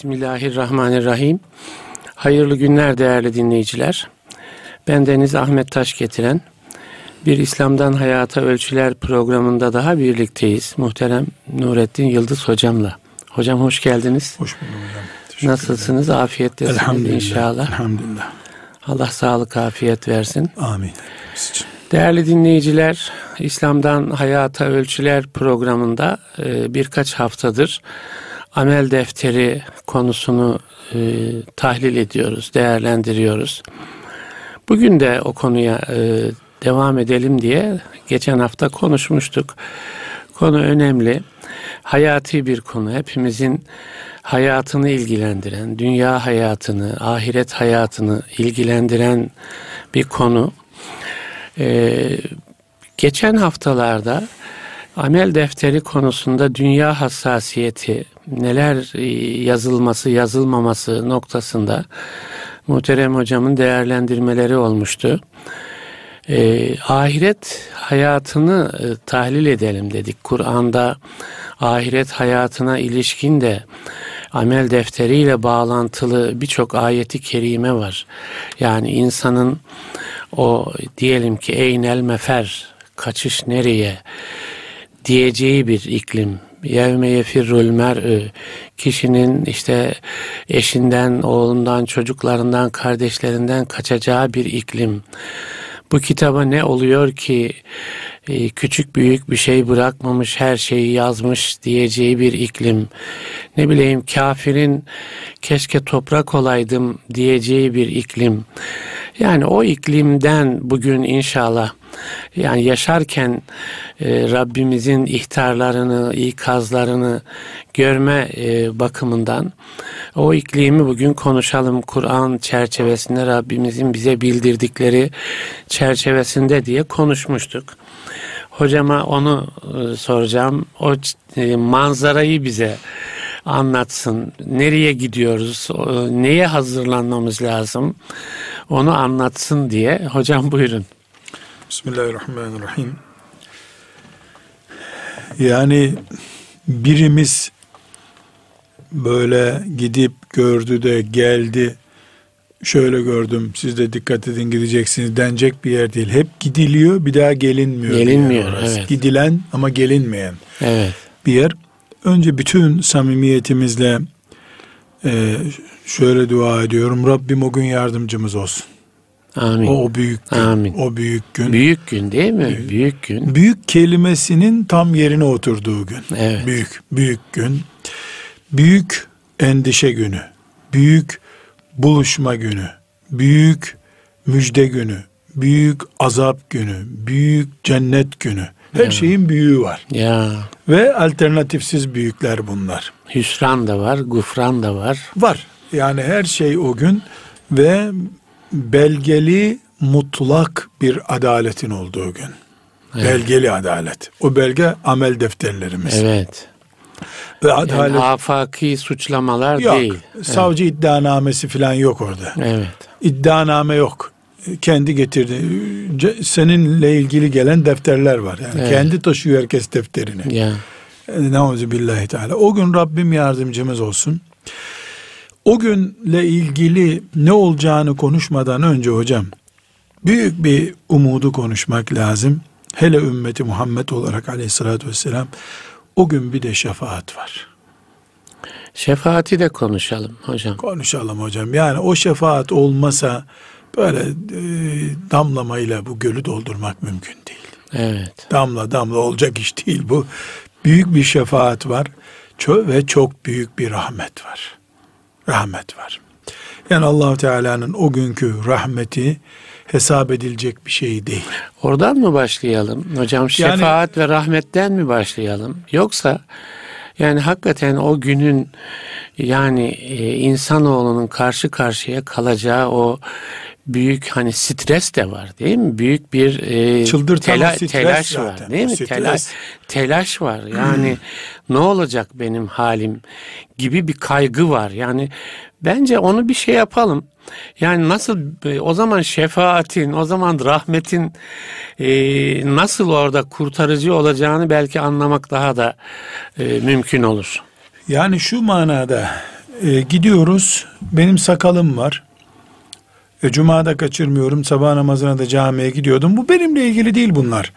Bismillahirrahmanirrahim. Hayırlı günler değerli dinleyiciler. Ben Deniz Ahmet Taş getiren bir İslam'dan Hayata Ölçüler programında daha birlikteyiz. Muhterem Nurettin Yıldız hocamla. Hocam hoş geldiniz. Hoş bulduk hocam. Teşekkür Nasılsınız? ederim. Afiyettesiniz Elhamdülillah. inşallah. Elhamdülillah. Allah sağlık, afiyet versin. Amin. Değerli dinleyiciler, İslam'dan Hayata Ölçüler programında e, birkaç haftadır amel defteri konusunu e, tahlil ediyoruz, değerlendiriyoruz. Bugün de o konuya e, devam edelim diye geçen hafta konuşmuştuk. Konu önemli, hayati bir konu. Hepimizin hayatını ilgilendiren, dünya hayatını, ahiret hayatını ilgilendiren bir konu. Ee, geçen haftalarda amel defteri konusunda dünya hassasiyeti neler e, yazılması yazılmaması noktasında muhterem hocamın değerlendirmeleri olmuştu. Ee, ahiret hayatını e, tahlil edelim dedik. Kur'an'da ahiret hayatına ilişkin de amel defteriyle bağlantılı birçok ayeti kerime var. Yani insanın o diyelim ki eynel mefer kaçış nereye diyeceği bir iklim. Yevme yefirrul mer'ü kişinin işte eşinden, oğlundan, çocuklarından, kardeşlerinden kaçacağı bir iklim. Bu kitaba ne oluyor ki e, küçük büyük bir şey bırakmamış her şeyi yazmış diyeceği bir iklim. Ne bileyim kafirin keşke toprak olaydım diyeceği bir iklim. Yani o iklimden bugün inşallah yani yaşarken e, Rabbimizin ihtarlarını, ikazlarını görme e, bakımından o iklimi bugün konuşalım. Kur'an çerçevesinde Rabbimizin bize bildirdikleri çerçevesinde diye konuşmuştuk. Hocama onu e, soracağım. O e, manzarayı bize anlatsın. Nereye gidiyoruz? Neye hazırlanmamız lazım? Onu anlatsın diye. Hocam buyurun. Bismillahirrahmanirrahim. Yani birimiz böyle gidip gördü de geldi şöyle gördüm siz de dikkat edin gideceksiniz denecek bir yer değil. Hep gidiliyor bir daha gelinmiyor. Gelinmiyor, evet. Gidilen ama gelinmeyen Evet. bir yer. Önce bütün samimiyetimizle e, şöyle dua ediyorum. Rabbim o gün yardımcımız olsun. Amin. O, o büyük gün. Amin. O büyük gün. Büyük gün değil mi? Büyük, gün. Büyük kelimesinin tam yerine oturduğu gün. Evet. Büyük, büyük gün. Büyük endişe günü. Büyük buluşma günü. Büyük müjde günü. Büyük azap günü. Büyük cennet günü. Her şeyin büyüğü var. Ya Ve alternatifsiz büyükler bunlar. hüsran da var, gufran da var. Var. Yani her şey o gün ve belgeli mutlak bir adaletin olduğu gün. Belgeli adalet. O belge amel defterlerimiz. Evet. Ve Yani adalet afaki suçlamalar yok. değil. Savcı iddianamesi falan yok orada. Evet. İddianame yok. Kendi getirdi. Seninle ilgili gelen defterler var. Yani Evet. kendi taşıyor herkes defterini. Ya. Nauzu billahi teala. O gün Rabbim yardımcımız olsun. O günle ilgili ne olacağını konuşmadan önce hocam büyük bir umudu konuşmak lazım. Hele ümmeti Muhammed olarak aleyhissalatü vesselam o gün bir de şefaat var. Şefaati de konuşalım hocam. Konuşalım hocam. Yani o şefaat olmasa böyle e, damlamayla bu gölü doldurmak mümkün değil. Evet. Damla damla olacak iş değil bu. Büyük bir şefaat var Ço- ve çok büyük bir rahmet var. Rahmet var. Yani Allahu Teala'nın o günkü rahmeti hesap edilecek bir şey değil. Oradan mı başlayalım hocam? Şefaat ve rahmetten mi başlayalım? Yoksa yani hakikaten o günün yani e, insanoğlunun karşı karşıya kalacağı o büyük hani stres de var değil mi? Büyük bir e, stres telaş zaten, var değil mi? stres. Telaş, telaş var. Yani ne olacak benim halim gibi bir kaygı var. Yani bence onu bir şey yapalım. Yani nasıl e, o zaman şefaatin, o zaman rahmetin e, nasıl orada kurtarıcı olacağını belki anlamak daha da e, mümkün olur. Yani şu manada e, gidiyoruz. Benim sakalım var. E, Cuma'da kaçırmıyorum. Sabah namazına da camiye gidiyordum. Bu benimle ilgili değil bunlar.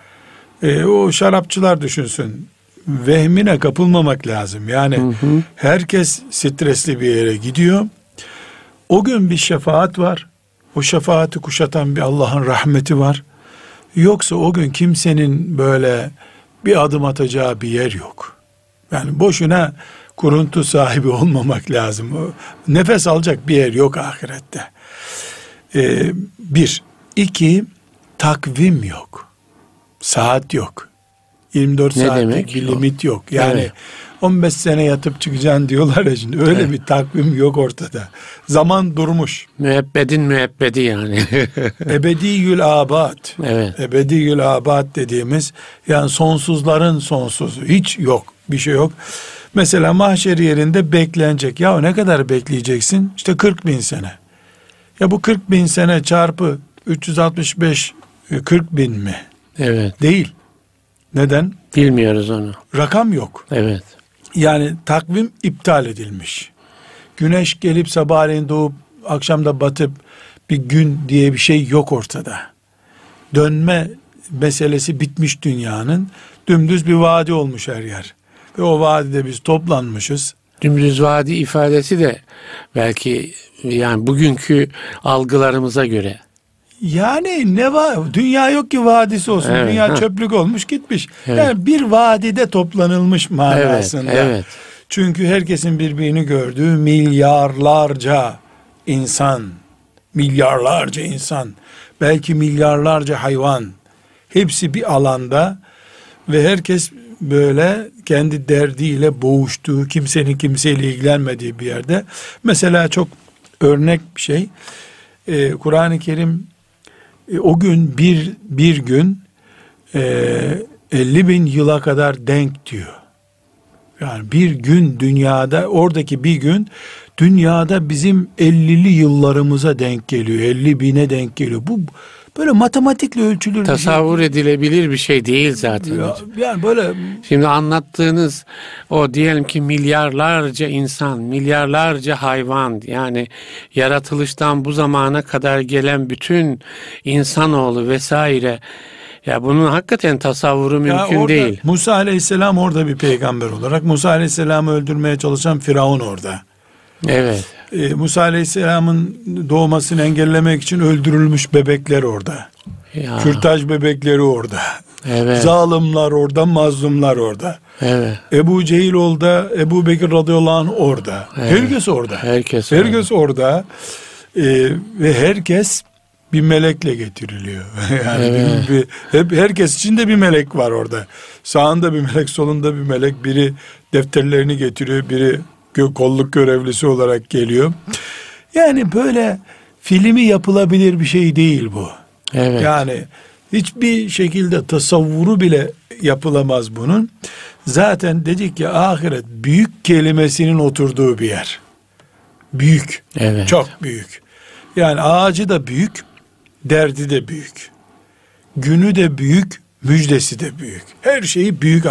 E, o şarapçılar düşünsün. Vehmine kapılmamak lazım. Yani hı hı. herkes stresli bir yere gidiyor. O gün bir şefaat var. O şefaati kuşatan bir Allah'ın rahmeti var. Yoksa o gün kimsenin böyle bir adım atacağı bir yer yok. Yani boşuna kuruntu sahibi olmamak lazım. Nefes alacak bir yer yok ahirette. Ee, bir. iki takvim yok. Saat yok. 24 ne saatlik bir limit yok. Yani evet. 15 sene yatıp çıkacaksın diyorlar ya şimdi. Öyle evet. bir takvim yok ortada. Zaman durmuş. Müebbedin müebbedi yani. Ebediyül abad. Evet. Ebediyül abad dediğimiz yani sonsuzların sonsuzu. Hiç yok. Bir şey yok. Mesela mahşer yerinde beklenecek. Ya ne kadar bekleyeceksin? İşte 40 bin sene. Ya bu 40 bin sene çarpı 365 40 bin mi? Evet. Değil. Neden? Bilmiyoruz onu. Rakam yok. Evet. Yani takvim iptal edilmiş. Güneş gelip sabahleyin doğup akşamda batıp bir gün diye bir şey yok ortada. Dönme meselesi bitmiş dünyanın. Dümdüz bir vadi olmuş her yer. Ve o vadide biz toplanmışız. Dümdüz vadi ifadesi de belki yani bugünkü algılarımıza göre yani ne var? Dünya yok ki vadisi olsun. Evet, Dünya ha. çöplük olmuş gitmiş. Evet. Yani bir vadide toplanılmış manasında. Evet, evet. Çünkü herkesin birbirini gördüğü milyarlarca insan, milyarlarca insan, belki milyarlarca hayvan hepsi bir alanda ve herkes böyle kendi derdiyle boğuştuğu, kimsenin kimseyle ilgilenmediği bir yerde. Mesela çok örnek bir şey. Ee, Kur'an-ı Kerim e, o gün bir bir gün e, 50 bin yıla kadar denk diyor. Yani bir gün dünyada oradaki bir gün dünyada bizim 50'li yıllarımıza denk geliyor. 50 bine denk geliyor. Bu böyle matematikle ölçülür. Tasavvur bir şey. edilebilir bir şey değil zaten. Ya, yani böyle. Şimdi anlattığınız o diyelim ki milyarlarca insan, milyarlarca hayvan yani yaratılıştan bu zamana kadar gelen bütün insanoğlu vesaire ya bunun hakikaten tasavvuru mümkün orada, değil. Musa Aleyhisselam orada bir peygamber olarak Musa Aleyhisselam'ı öldürmeye çalışan Firavun orada. Evet. Ee, Musa Aleyhisselam'ın doğmasını engellemek için öldürülmüş bebekler orada. Ya. Kürtaj bebekleri orada. Evet. Zalimler orada, mazlumlar orada. Evet. Ebu Cehil orada, Ebu Bekir radıyallahu anh orada. Evet. Herkes orada. Herkes, herkes orada. orada. Ee, ve herkes bir melekle getiriliyor. yani evet. bir, hep herkes için de bir melek var orada. Sağında bir melek, solunda bir melek. Biri defterlerini getiriyor, biri kolluk görevlisi olarak geliyor. Yani böyle filmi yapılabilir bir şey değil bu. Evet. Yani hiçbir şekilde tasavvuru bile yapılamaz bunun. Zaten dedik ya ahiret büyük kelimesinin oturduğu bir yer. Büyük. Evet. Çok büyük. Yani ağacı da büyük, derdi de büyük. Günü de büyük, müjdesi de büyük. Her şeyi büyük.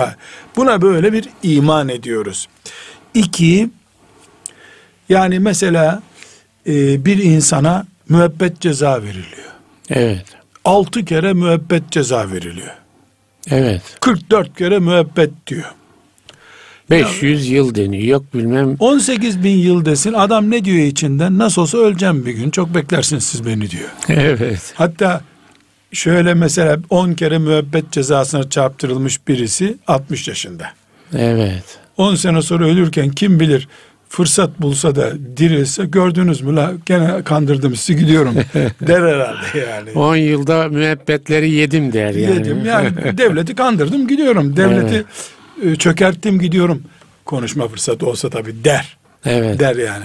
Buna böyle bir iman ediyoruz. İki, yani mesela e, bir insana müebbet ceza veriliyor. Evet. Altı kere müebbet ceza veriliyor. Evet. 44 kere müebbet diyor. 500 ya, yıl deniyor. Yok bilmem. 18 bin yıl desin. Adam ne diyor içinden? Nasıl olsa öleceğim bir gün. Çok beklersiniz siz beni diyor. Evet. Hatta şöyle mesela 10 kere müebbet cezasına çarptırılmış birisi 60 yaşında. Evet. 10 sene sonra ölürken kim bilir fırsat bulsa da dirilse gördünüz mü la gene kandırdım sizi gidiyorum der herhalde yani. 10 yılda müebbetleri yedim der yani. Yedim yani devleti kandırdım gidiyorum. Devleti evet. çökerttim gidiyorum. Konuşma fırsatı olsa tabii der. Evet. Der yani.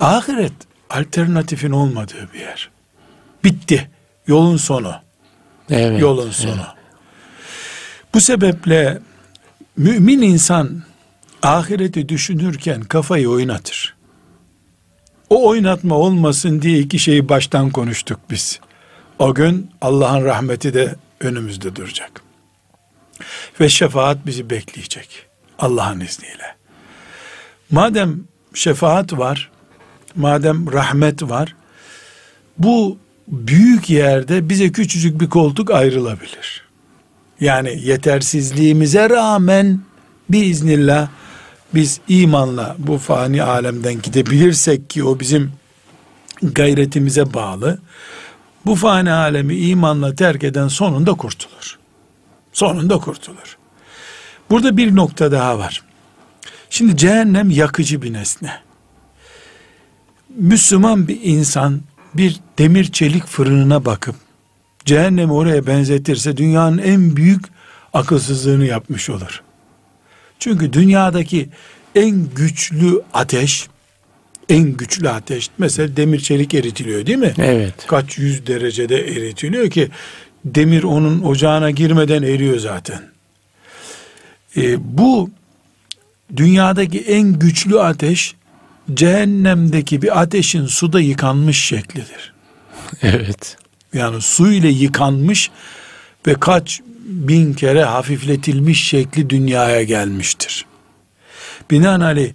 Ahiret alternatifin olmadığı bir yer. Bitti. Yolun sonu. Evet. Yolun sonu. Evet. Bu sebeple mümin insan ahireti düşünürken kafayı oynatır. O oynatma olmasın diye iki şeyi baştan konuştuk biz. O gün Allah'ın rahmeti de önümüzde duracak. Ve şefaat bizi bekleyecek. Allah'ın izniyle. Madem şefaat var, madem rahmet var, bu büyük yerde bize küçücük bir koltuk ayrılabilir. Yani yetersizliğimize rağmen biiznillah biz imanla bu fani alemden gidebilirsek ki o bizim gayretimize bağlı. Bu fani alemi imanla terk eden sonunda kurtulur. Sonunda kurtulur. Burada bir nokta daha var. Şimdi cehennem yakıcı bir nesne. Müslüman bir insan bir demir çelik fırınına bakıp cehennemi oraya benzetirse dünyanın en büyük akılsızlığını yapmış olur. Çünkü dünyadaki en güçlü ateş, en güçlü ateş mesela demir çelik eritiliyor değil mi? Evet. Kaç yüz derecede eritiliyor ki demir onun ocağına girmeden eriyor zaten. Ee, bu dünyadaki en güçlü ateş cehennemdeki bir ateşin suda yıkanmış şeklidir. Evet. Yani su ile yıkanmış ve kaç bin kere hafifletilmiş şekli dünyaya gelmiştir. Binaenaleyh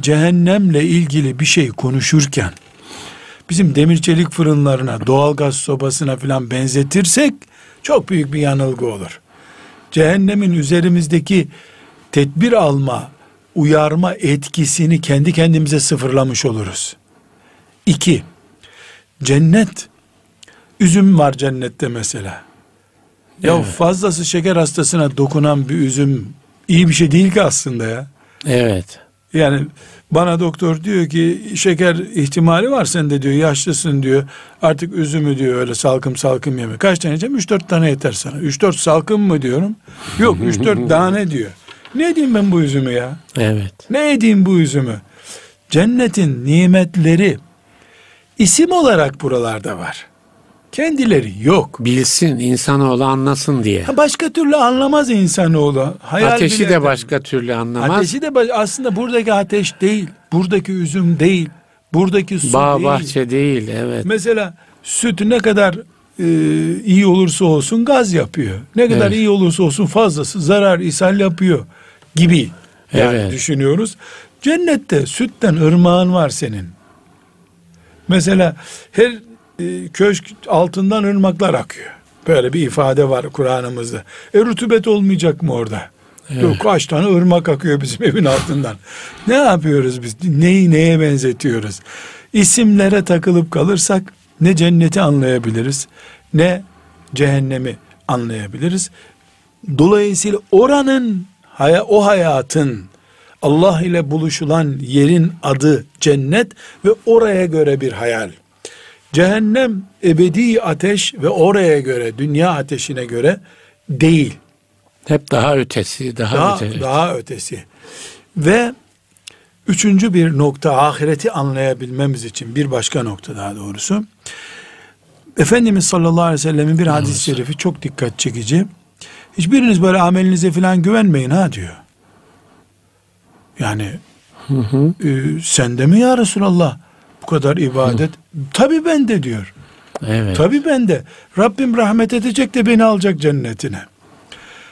cehennemle ilgili bir şey konuşurken bizim demir çelik fırınlarına, doğalgaz sobasına filan benzetirsek çok büyük bir yanılgı olur. Cehennemin üzerimizdeki tedbir alma, uyarma etkisini kendi kendimize sıfırlamış oluruz. İki, cennet, üzüm var cennette mesela. Ya evet. fazlası şeker hastasına dokunan bir üzüm iyi bir şey değil ki aslında ya. Evet. Yani bana doktor diyor ki şeker ihtimali var sende diyor yaşlısın diyor. Artık üzümü diyor öyle salkım salkım yeme. Kaç tane yiyeceğim? 3-4 tane yeter sana. 3-4 salkım mı diyorum? Yok 3-4 tane diyor. Ne edeyim ben bu üzümü ya? Evet. Ne edeyim bu üzümü? Cennetin nimetleri isim olarak buralarda var. Kendileri yok. Bilsin, insanoğlu anlasın diye. Ha başka türlü anlamaz insanoğlu. Hayal Ateşi bile de başka türlü anlamaz. Ateşi de aslında buradaki ateş değil. Buradaki üzüm değil. Buradaki su Bağ, değil. bahçe değil, evet. Mesela süt ne kadar e, iyi olursa olsun gaz yapıyor. Ne kadar evet. iyi olursa olsun fazlası zarar, ishal yapıyor gibi. Yani evet. düşünüyoruz. Cennette sütten ırmağın var senin. Mesela her e, köşk altından ırmaklar akıyor. Böyle bir ifade var Kur'an'ımızda. E rutubet olmayacak mı orada? Evet. Yok kaç tane ırmak akıyor bizim evin altından. ne yapıyoruz biz? Neyi neye benzetiyoruz? İsimlere takılıp kalırsak ne cenneti anlayabiliriz ne cehennemi anlayabiliriz. Dolayısıyla oranın o hayatın Allah ile buluşulan yerin adı cennet ve oraya göre bir hayal. Cehennem ebedi ateş ve oraya göre, dünya ateşine göre değil. Hep daha ötesi, daha, daha ötesi. Daha ötesi. Ve üçüncü bir nokta ahireti anlayabilmemiz için bir başka nokta daha doğrusu. Efendimiz sallallahu aleyhi ve sellemin bir hadis-i şerifi çok dikkat çekici. Hiçbiriniz böyle amelinize falan güvenmeyin ha diyor. Yani hı hı. E, sen de mi ya Resulallah? Bu kadar ibadet. Hı. Tabii ben de diyor. Evet. Tabii ben de. Rabbim rahmet edecek de beni alacak cennetine.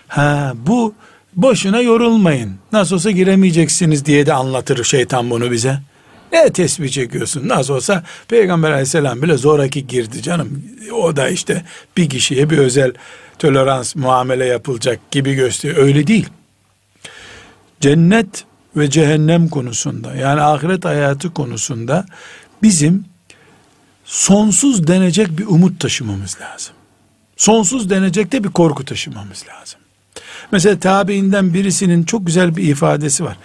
Ha bu boşuna yorulmayın. Nasıl olsa giremeyeceksiniz diye de anlatır şeytan bunu bize. Ne tesbih çekiyorsun? Nasıl olsa Peygamber aleyhisselam bile zoraki girdi canım. O da işte bir kişiye bir özel tolerans muamele yapılacak gibi gösteriyor. Öyle değil. Cennet ve cehennem konusunda yani ahiret hayatı konusunda bizim sonsuz denecek bir umut taşımamız lazım. Sonsuz denecek de bir korku taşımamız lazım. Mesela tabiinden birisinin çok güzel bir ifadesi var.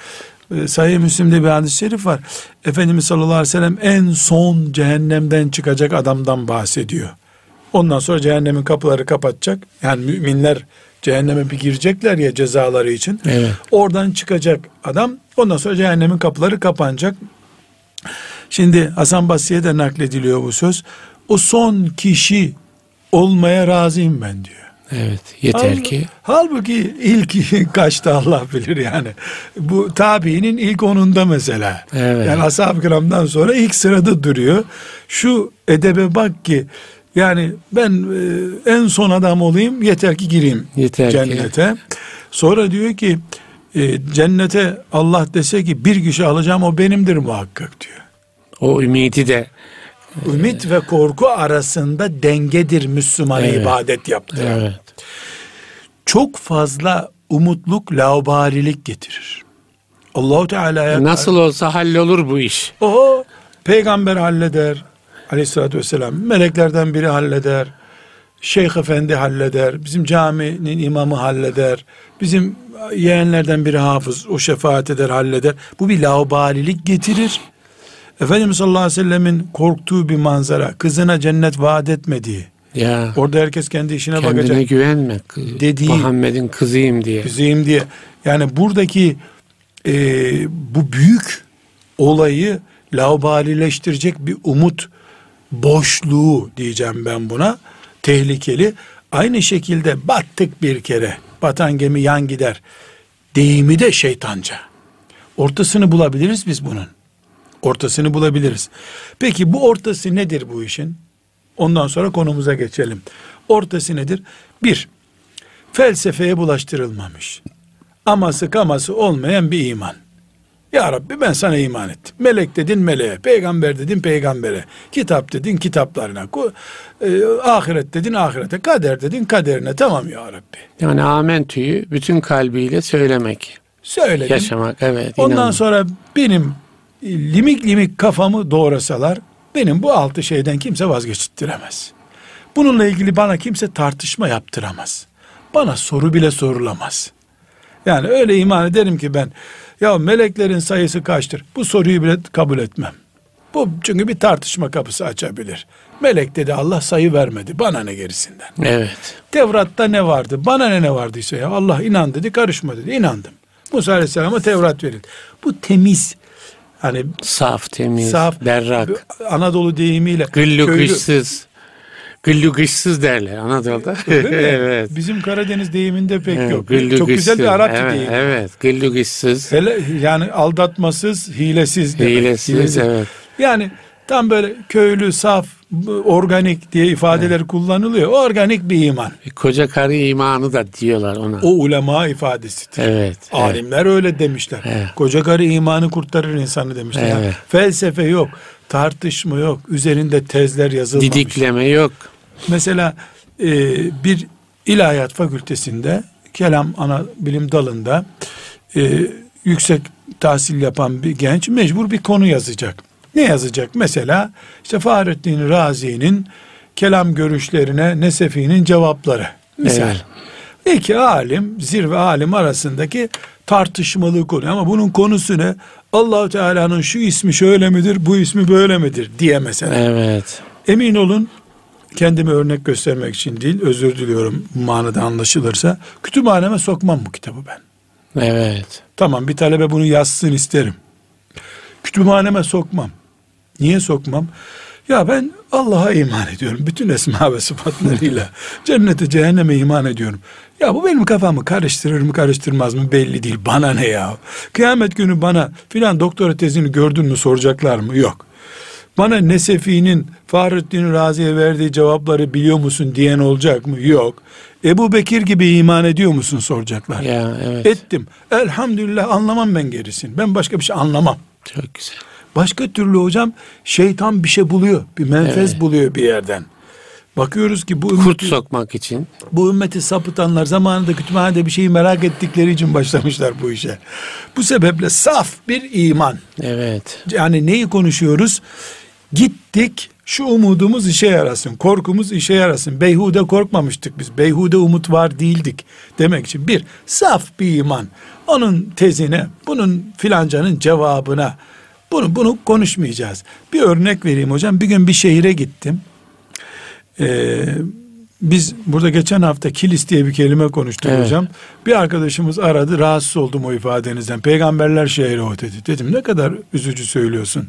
Ee, Sahih Müslim'de bir hadis-i şerif var. Efendimiz sallallahu aleyhi ve sellem en son cehennemden çıkacak adamdan bahsediyor. Ondan sonra cehennemin kapıları kapatacak. Yani müminler cehenneme bir girecekler ya cezaları için. Evet. Oradan çıkacak adam. Ondan sonra cehennemin kapıları kapanacak. Şimdi Hasan Basri'ye de naklediliyor bu söz. O son kişi olmaya razıyım ben diyor. Evet yeter Hal, ki. Halbuki ilk kaçta Allah bilir yani. Bu tabiinin ilk onunda mesela. Evet. Yani ashab-ı kiramdan sonra ilk sırada duruyor. Şu edebe bak ki yani ben e, en son adam olayım yeter ki gireyim yeter cennete. Ki. Sonra diyor ki e, cennete Allah dese ki bir kişi alacağım o benimdir muhakkak diyor. O ümidi de Ümit ve korku arasında dengedir Müslüman Evet. ibadet yaptığı. evet. Çok fazla umutluk laubalilik getirir. Allahu Teala'ya Nasıl olsa hallolur bu iş. Oho peygamber halleder aleyhissalatü vesselam. Meleklerden biri halleder. Şeyh efendi halleder. Bizim caminin imamı halleder. Bizim yeğenlerden biri hafız. O şefaat eder halleder. Bu bir laubalilik getirir. Efendimiz sallallahu aleyhi ve sellemin korktuğu bir manzara. Kızına cennet vaat etmediği. Ya Orada herkes kendi işine kendine bakacak. güvenme. Dediği- Muhammed'in kızıyım diye. Kızıyım diye. Yani buradaki e, bu büyük olayı laubalileştirecek bir umut boşluğu diyeceğim ben buna. Tehlikeli. Aynı şekilde battık bir kere. Batan gemi yan gider. Deyimi de şeytanca. Ortasını bulabiliriz biz bunun. Ortasını bulabiliriz. Peki bu ortası nedir bu işin? Ondan sonra konumuza geçelim. Ortası nedir? Bir, felsefeye bulaştırılmamış. Aması kaması olmayan bir iman. Ya Rabbi ben sana iman ettim. Melek dedin meleğe, peygamber dedin peygambere, kitap dedin kitaplarına, e, ahiret dedin ahirete, kader dedin kaderine. Tamam ya Rabbi. Yani amentüyü bütün kalbiyle söylemek, Söyledim. yaşamak. Evet. Ondan inanmak. sonra benim limik limik kafamı doğrasalar benim bu altı şeyden kimse vazgeçittiremez. Bununla ilgili bana kimse tartışma yaptıramaz. Bana soru bile sorulamaz. Yani öyle iman ederim ki ben ya meleklerin sayısı kaçtır? Bu soruyu bile kabul etmem. Bu çünkü bir tartışma kapısı açabilir. Melek dedi Allah sayı vermedi. Bana ne gerisinden? Evet. Tevrat'ta ne vardı? Bana ne ne vardıysa ya Allah inan dedi karışma dedi. İnandım. Musa Aleyhisselam'a Tevrat verildi. Bu temiz hani Saf, temiz, saf berrak, Anadolu deyimiyle gıllu köylü- gışsız. Gıllu gışsız derler Anadolu'da. Evet. Bizim Karadeniz deyiminde pek Evet, yok. Çok güzel bir Arapça evet, deyim. Evet, gıllu gışsız. Hele yani aldatmasız, hilesiz demek. Hilesiz, evet. Yani tam böyle köylü, saf, organik diye ifadeler kullanılıyor. Organik bir iman. Koca karı imanı da diyorlar ona. O ulema ifadesidir. Evet. evet. Alimler öyle demişler. Evet. Koca karı imanı kurtarır insanı demişler. Yani Evet. felsefe yok, tartışma yok, üzerinde tezler yazılmamış. Didikleme yok. Mesela e, bir ilahiyat fakültesinde kelam ana bilim dalında e, yüksek tahsil yapan bir genç mecbur bir konu yazacak. Ne yazacak? Mesela işte Fahrettin Razi'nin kelam görüşlerine Nesefi'nin cevapları. Misal. Evet. İki alim, zirve alim arasındaki tartışmalı konu ama bunun konusu ne? Allahu Teala'nın şu ismi şöyle midir, bu ismi böyle midir diye mesela. Evet. Emin olun kendime örnek göstermek için değil özür diliyorum bu manada anlaşılırsa kütüphaneme sokmam bu kitabı ben. Evet. Tamam bir talebe bunu yazsın isterim. Kütüphaneme sokmam. Niye sokmam? Ya ben Allah'a iman ediyorum. Bütün esma ve sıfatlarıyla. Cennete cehenneme iman ediyorum. Ya bu benim kafamı karıştırır mı karıştırmaz mı belli değil. Bana ne ya? Kıyamet günü bana filan doktora tezini gördün mü soracaklar mı? Yok. Bana Nesefi'nin Fahrettin Razi'ye verdiği cevapları biliyor musun diyen olacak mı? Yok. Ebu Bekir gibi iman ediyor musun soracaklar. Ya evet. Ettim. Elhamdülillah anlamam ben gerisini. Ben başka bir şey anlamam. Çok güzel. Başka türlü hocam şeytan bir şey buluyor. Bir menfez Evet. buluyor bir yerden. Bakıyoruz ki bu Kurt ümmeti, sokmak için. bu ümmeti sapıtanlar zamanında kütüphanede bir şeyi merak ettikleri için başlamışlar bu işe. Bu sebeple saf bir iman. Evet. Yani neyi konuşuyoruz? Gittik şu umudumuz işe yarasın, korkumuz işe yarasın. Beyhude korkmamıştık biz. Beyhude umut var değildik demek için. Bir, saf bir iman. Onun tezine, bunun filancanın cevabına, bunu bunu konuşmayacağız. Bir örnek vereyim hocam. Bir gün bir şehire gittim. Ee, biz burada geçen hafta kilis diye bir kelime konuştuk Evet. hocam. Bir arkadaşımız aradı rahatsız oldum o ifadenizden. Peygamberler şehri o dedi. Dedim ne kadar üzücü söylüyorsun.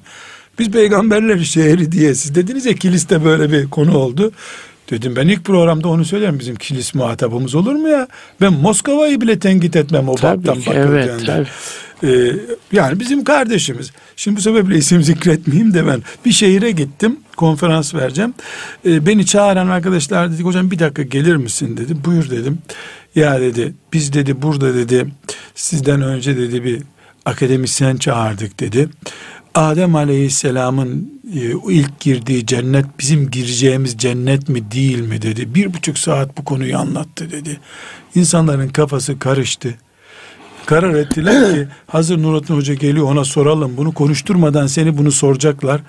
Biz peygamberler şehri diye siz dediniz ya kiliste böyle bir konu oldu. Dedim ben ilk programda onu söylerim bizim kilis muhatabımız olur mu ya? Ben Moskova'yı bile tenkit etmem o Tabii baptan ki, evet, tabii. Ee, yani bizim kardeşimiz. Şimdi bu sebeple isim zikretmeyeyim de ben bir şehire gittim konferans vereceğim. Ee, beni çağıran arkadaşlar dedik hocam bir dakika gelir misin dedi. Buyur dedim. Ya dedi biz dedi burada dedi sizden önce dedi bir akademisyen çağırdık dedi. Adem Aleyhisselam'ın e, ilk girdiği cennet bizim gireceğimiz cennet mi değil mi dedi. Bir buçuk saat bu konuyu anlattı dedi. İnsanların kafası karıştı. Karar ettiler ki hazır Nurattin Hoca geliyor ona soralım bunu konuşturmadan seni bunu soracaklar.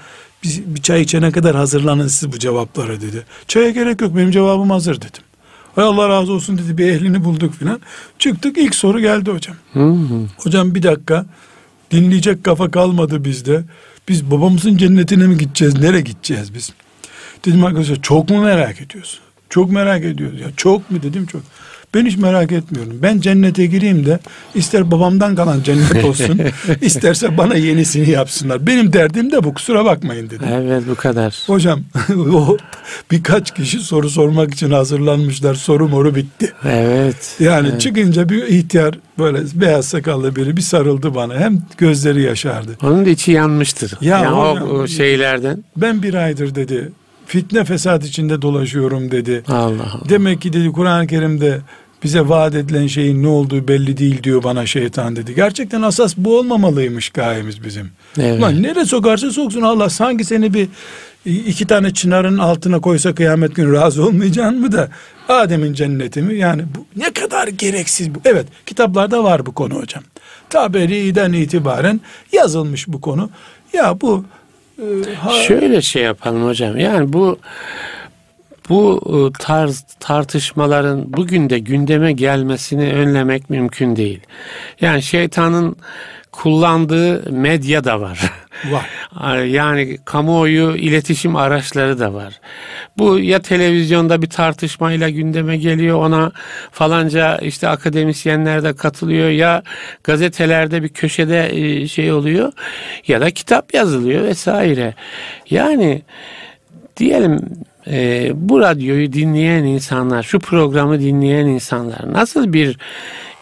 Biz bir çay içene kadar hazırlanın siz bu cevaplara dedi. Çaya gerek yok benim cevabım hazır dedim. Hay Allah razı olsun dedi bir ehlini bulduk filan. Çıktık ilk soru geldi hocam. Hı hı. Hocam bir dakika dinleyecek kafa kalmadı bizde. Biz babamızın cennetine mi gideceğiz? Nereye gideceğiz biz? Dedim arkadaşlar çok mu merak ediyorsun? Çok merak ediyoruz ya. Çok mu dedim çok. Ben hiç merak etmiyorum. Ben cennete gireyim de ister babamdan kalan cennet olsun, isterse bana yenisini yapsınlar. Benim derdim de bu kusura bakmayın dedim. Evet bu kadar. Hocam o birkaç kişi soru sormak için hazırlanmışlar. Soru moru bitti. Evet. Yani evet. çıkınca bir ihtiyar böyle beyaz sakallı biri bir sarıldı bana. Hem gözleri yaşardı. Onun da içi yanmıştır. Ya yani hocam, o, o şeylerden. Ben bir aydır dedi fitne fesat içinde dolaşıyorum dedi. Allah Allah. Demek ki dedi Kur'an-ı Kerim'de bize vaat edilen şeyin ne olduğu belli değil diyor bana şeytan dedi. Gerçekten asas bu olmamalıymış gayemiz bizim. Evet. Ulan nereye sokarsa soksun Allah sanki seni bir iki tane çınarın altına koysa kıyamet günü razı olmayacaksın mı da Adem'in cenneti mi? Yani bu ne kadar gereksiz bu. Evet kitaplarda var bu konu hocam. Taberi'den itibaren yazılmış bu konu. Ya bu e, ha... şöyle şey yapalım hocam. Yani bu bu e, tarz tartışmaların bugün de gündeme gelmesini önlemek mümkün değil. Yani şeytanın kullandığı medya da var. Var. yani kamuoyu iletişim araçları da var. Bu ya televizyonda bir tartışmayla gündeme geliyor ona falanca işte akademisyenler de katılıyor ya gazetelerde bir köşede e, şey oluyor ya da kitap yazılıyor vesaire. Yani diyelim e, bu radyoyu dinleyen insanlar, şu programı dinleyen insanlar nasıl bir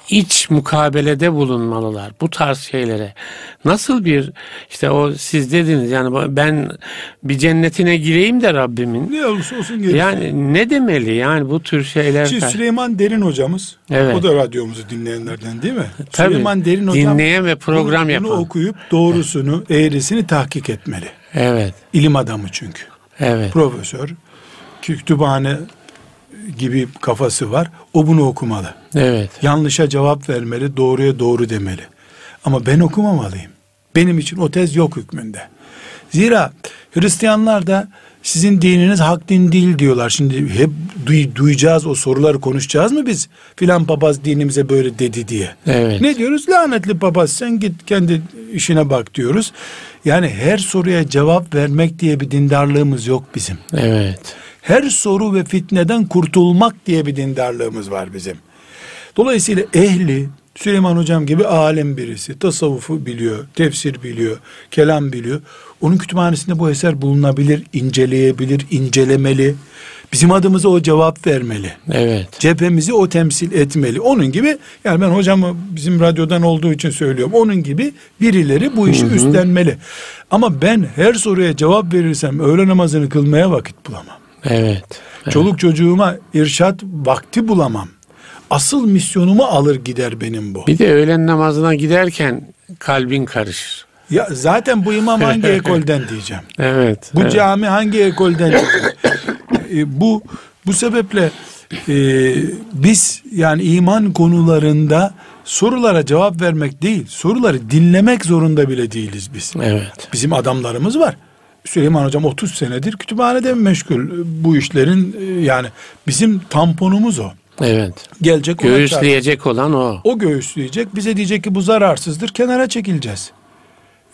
iç mukabelede bulunmalılar bu tarz şeylere. Nasıl bir işte o siz dediniz yani ben bir cennetine gireyim de Rabbimin. Ne olursa olsun gerisi. Yani ne demeli yani bu tür şeyler. Şimdi Süleyman Derin hocamız. Evet. O da radyomuzu dinleyenlerden değil mi? Tabii, Süleyman Derin hocam. Dinleyen ve program bunu, yapan. Bunu okuyup doğrusunu, evet. eğrisini tahkik etmeli. Evet. İlim adamı çünkü. Evet. Profesör kütüphane gibi kafası var. O bunu okumalı. Evet. Yanlışa cevap vermeli, doğruya doğru demeli. Ama ben okumamalıyım. Benim için o tez yok hükmünde. Zira Hristiyanlar da sizin dininiz hak din değil diyorlar. Şimdi hep duy, duyacağız o soruları konuşacağız mı biz? Filan papaz dinimize böyle dedi diye. Evet. Ne diyoruz? Lanetli papaz sen git kendi işine bak diyoruz. Yani her soruya cevap vermek diye bir dindarlığımız yok bizim. Evet her soru ve fitneden kurtulmak diye bir dindarlığımız var bizim. Dolayısıyla ehli Süleyman hocam gibi alim birisi tasavvufu biliyor, tefsir biliyor, kelam biliyor. Onun kütüphanesinde bu eser bulunabilir, inceleyebilir, incelemeli. Bizim adımıza o cevap vermeli. Evet. Cephemizi o temsil etmeli. Onun gibi yani ben hocam bizim radyodan olduğu için söylüyorum. Onun gibi birileri bu işi hı hı. üstlenmeli. Ama ben her soruya cevap verirsem öğle namazını kılmaya vakit bulamam. Evet. evet. Çoluk çocuğuma irşat vakti bulamam. Asıl misyonumu alır gider benim bu. Bir de öğlen namazına giderken kalbin karışır. Ya zaten bu imam hangi ekolden diyeceğim. Evet. Bu evet. cami hangi ekolden diyeceğim. e, bu bu sebeple e, biz yani iman konularında sorulara cevap vermek değil, soruları dinlemek zorunda bile değiliz biz. Evet. Bizim adamlarımız var. Süleyman Hocam 30 senedir kütüphanede meşgul bu işlerin e, yani bizim tamponumuz o. Evet. Gelecek göğüsleyecek olan o. O göğüsleyecek. Bize diyecek ki bu zararsızdır. Kenara çekileceğiz.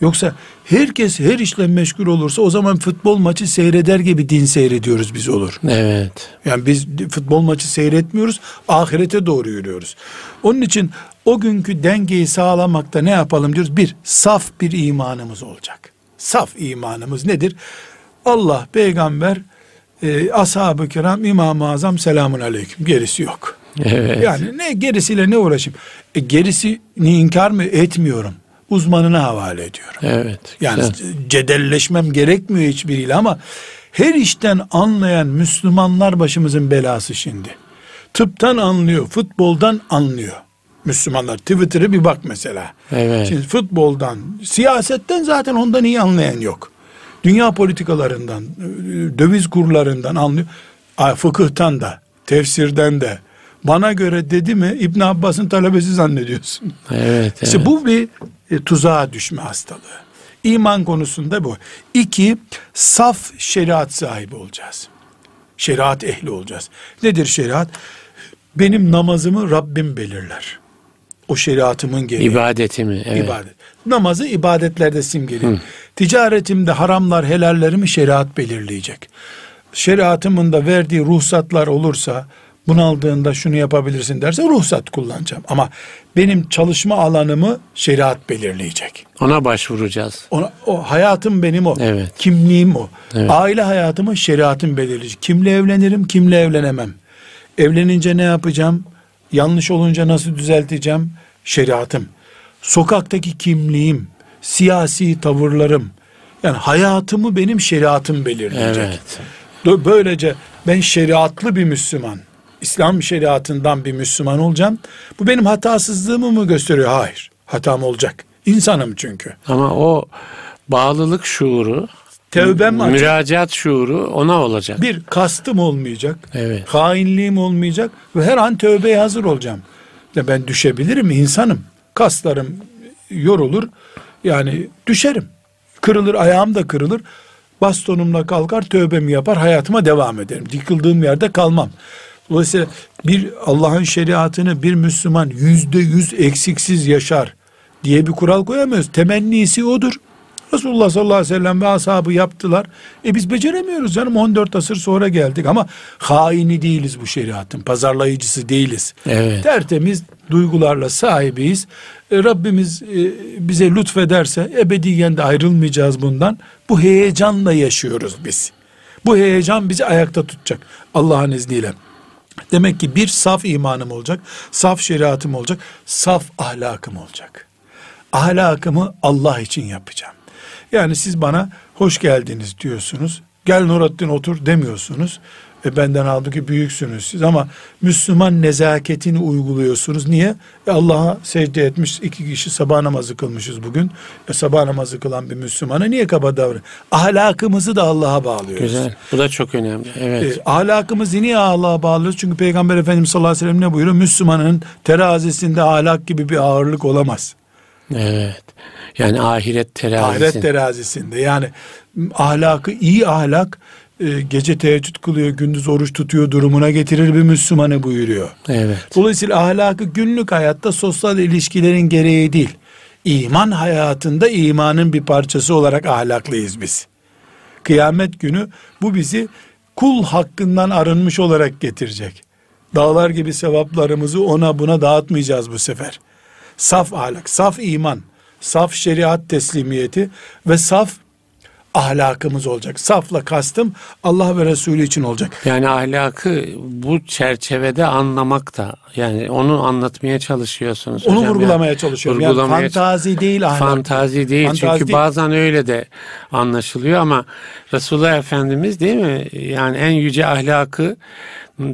Yoksa herkes her işle meşgul olursa o zaman futbol maçı seyreder gibi din seyrediyoruz biz olur. Evet. Yani biz futbol maçı seyretmiyoruz. Ahirete doğru yürüyoruz. Onun için o günkü dengeyi sağlamakta ne yapalım diyoruz? Bir, saf bir imanımız olacak saf imanımız nedir? Allah, peygamber, e, ashab-ı kiram, İmam-ı Azam selamun aleyküm. Gerisi yok. Evet. Yani ne gerisiyle ne uğraşayım? E, gerisini inkar mı etmiyorum. Uzmanına havale ediyorum. Evet. Yani güzel. cedelleşmem gerekmiyor hiçbiriyle ama her işten anlayan Müslümanlar başımızın belası şimdi. tıptan anlıyor, futboldan anlıyor. Müslümanlar Twitter'ı bir bak mesela. Evet. Şimdi futboldan, siyasetten zaten ondan iyi anlayan yok. Dünya politikalarından, döviz kurlarından anlıyor. Fıkıhtan da, tefsirden de. Bana göre dedi mi İbn Abbas'ın talebesi zannediyorsun. Evet. İşte evet. bu bir e, tuzağa düşme hastalığı. İman konusunda bu. İki, saf şeriat sahibi olacağız. Şeriat ehli olacağız. Nedir şeriat? Benim namazımı Rabbim belirler. O şeriatımın gereği. İbadetimi. Evet. İbadet. Namazı ibadetlerde simgeli. Ticaretimde haramlar helallerimi şeriat belirleyecek. Şeriatımın da verdiği ruhsatlar olursa bunaldığında şunu yapabilirsin derse ruhsat kullanacağım. Ama benim çalışma alanımı şeriat belirleyecek. Ona başvuracağız. Ona, o hayatım benim o. Evet. Kimliğim o. Evet. Aile hayatımı şeriatım belirleyecek. Kimle evlenirim, kimle evlenemem. Evlenince ne yapacağım? Yanlış olunca nasıl düzelteceğim? Şeriatım. Sokaktaki kimliğim, siyasi tavırlarım. Yani hayatımı benim şeriatım belirleyecek. Evet. Böylece ben şeriatlı bir Müslüman, İslam şeriatından bir Müslüman olacağım. Bu benim hatasızlığımı mı gösteriyor? Hayır. Hatam olacak. İnsanım çünkü. Ama o bağlılık şuuru, Tevbem açık. müracaat şuuru ona olacak. Bir kastım olmayacak. Evet. Hainliğim olmayacak ve her an tövbeye hazır olacağım. Ya ben düşebilirim insanım. Kaslarım yorulur. Yani düşerim. Kırılır ayağım da kırılır. Bastonumla kalkar tövbemi yapar hayatıma devam ederim. Yıkıldığım yerde kalmam. Dolayısıyla bir Allah'ın şeriatını bir Müslüman yüzde yüz eksiksiz yaşar diye bir kural koyamıyoruz. Temennisi odur. Resulullah sallallahu aleyhi ve sellem ve ashabı yaptılar. E biz beceremiyoruz canım 14 asır sonra geldik ama haini değiliz bu şeriatın. Pazarlayıcısı değiliz. Evet. Tertemiz duygularla sahibiyiz. E, Rabbimiz e, bize lütfederse ebediyen de ayrılmayacağız bundan. Bu heyecanla yaşıyoruz biz. Bu heyecan bizi ayakta tutacak Allah'ın izniyle. Demek ki bir saf imanım olacak, saf şeriatım olacak, saf ahlakım olacak. Ahlakımı Allah için yapacağım. Yani siz bana hoş geldiniz diyorsunuz. Gel Nurattin otur demiyorsunuz. E benden halbuki büyüksünüz siz ama Müslüman nezaketini uyguluyorsunuz. Niye? E Allah'a secde etmiş iki kişi sabah namazı kılmışız bugün. E sabah namazı kılan bir Müslümana niye kaba davran? Ahlakımızı da Allah'a bağlıyoruz. Güzel. Bu da çok önemli. Evet. E, ahlakımızı niye Allah'a bağlıyoruz? Çünkü Peygamber Efendimiz sallallahu aleyhi ve sellem ne buyuruyor? Müslümanın terazisinde ahlak gibi bir ağırlık olamaz. Evet. Yani ahiret terazisi. Ahiret terazisinde. Yani ahlakı iyi ahlak e, gece teheccüd kılıyor, gündüz oruç tutuyor durumuna getirir bir Müslümanı buyuruyor. Evet. Dolayısıyla ahlakı günlük hayatta sosyal ilişkilerin gereği değil. İman hayatında imanın bir parçası olarak ahlaklıyız biz. Kıyamet günü bu bizi kul hakkından arınmış olarak getirecek. Dağlar gibi sevaplarımızı ona buna dağıtmayacağız bu sefer. Saf ahlak, saf iman, saf şeriat teslimiyeti ve saf ahlakımız olacak. Safla kastım Allah ve Resulü için olacak. Yani ahlakı bu çerçevede anlamak da yani onu anlatmaya çalışıyorsunuz. Onu hocam. vurgulamaya Yani çalışıyorum. vurgulamaya- yani fantazi değil ahlak. Fantazi değil Fantazi çünkü değil. bazen öyle de anlaşılıyor ama Resulullah Efendimiz değil mi? Yani en yüce ahlakı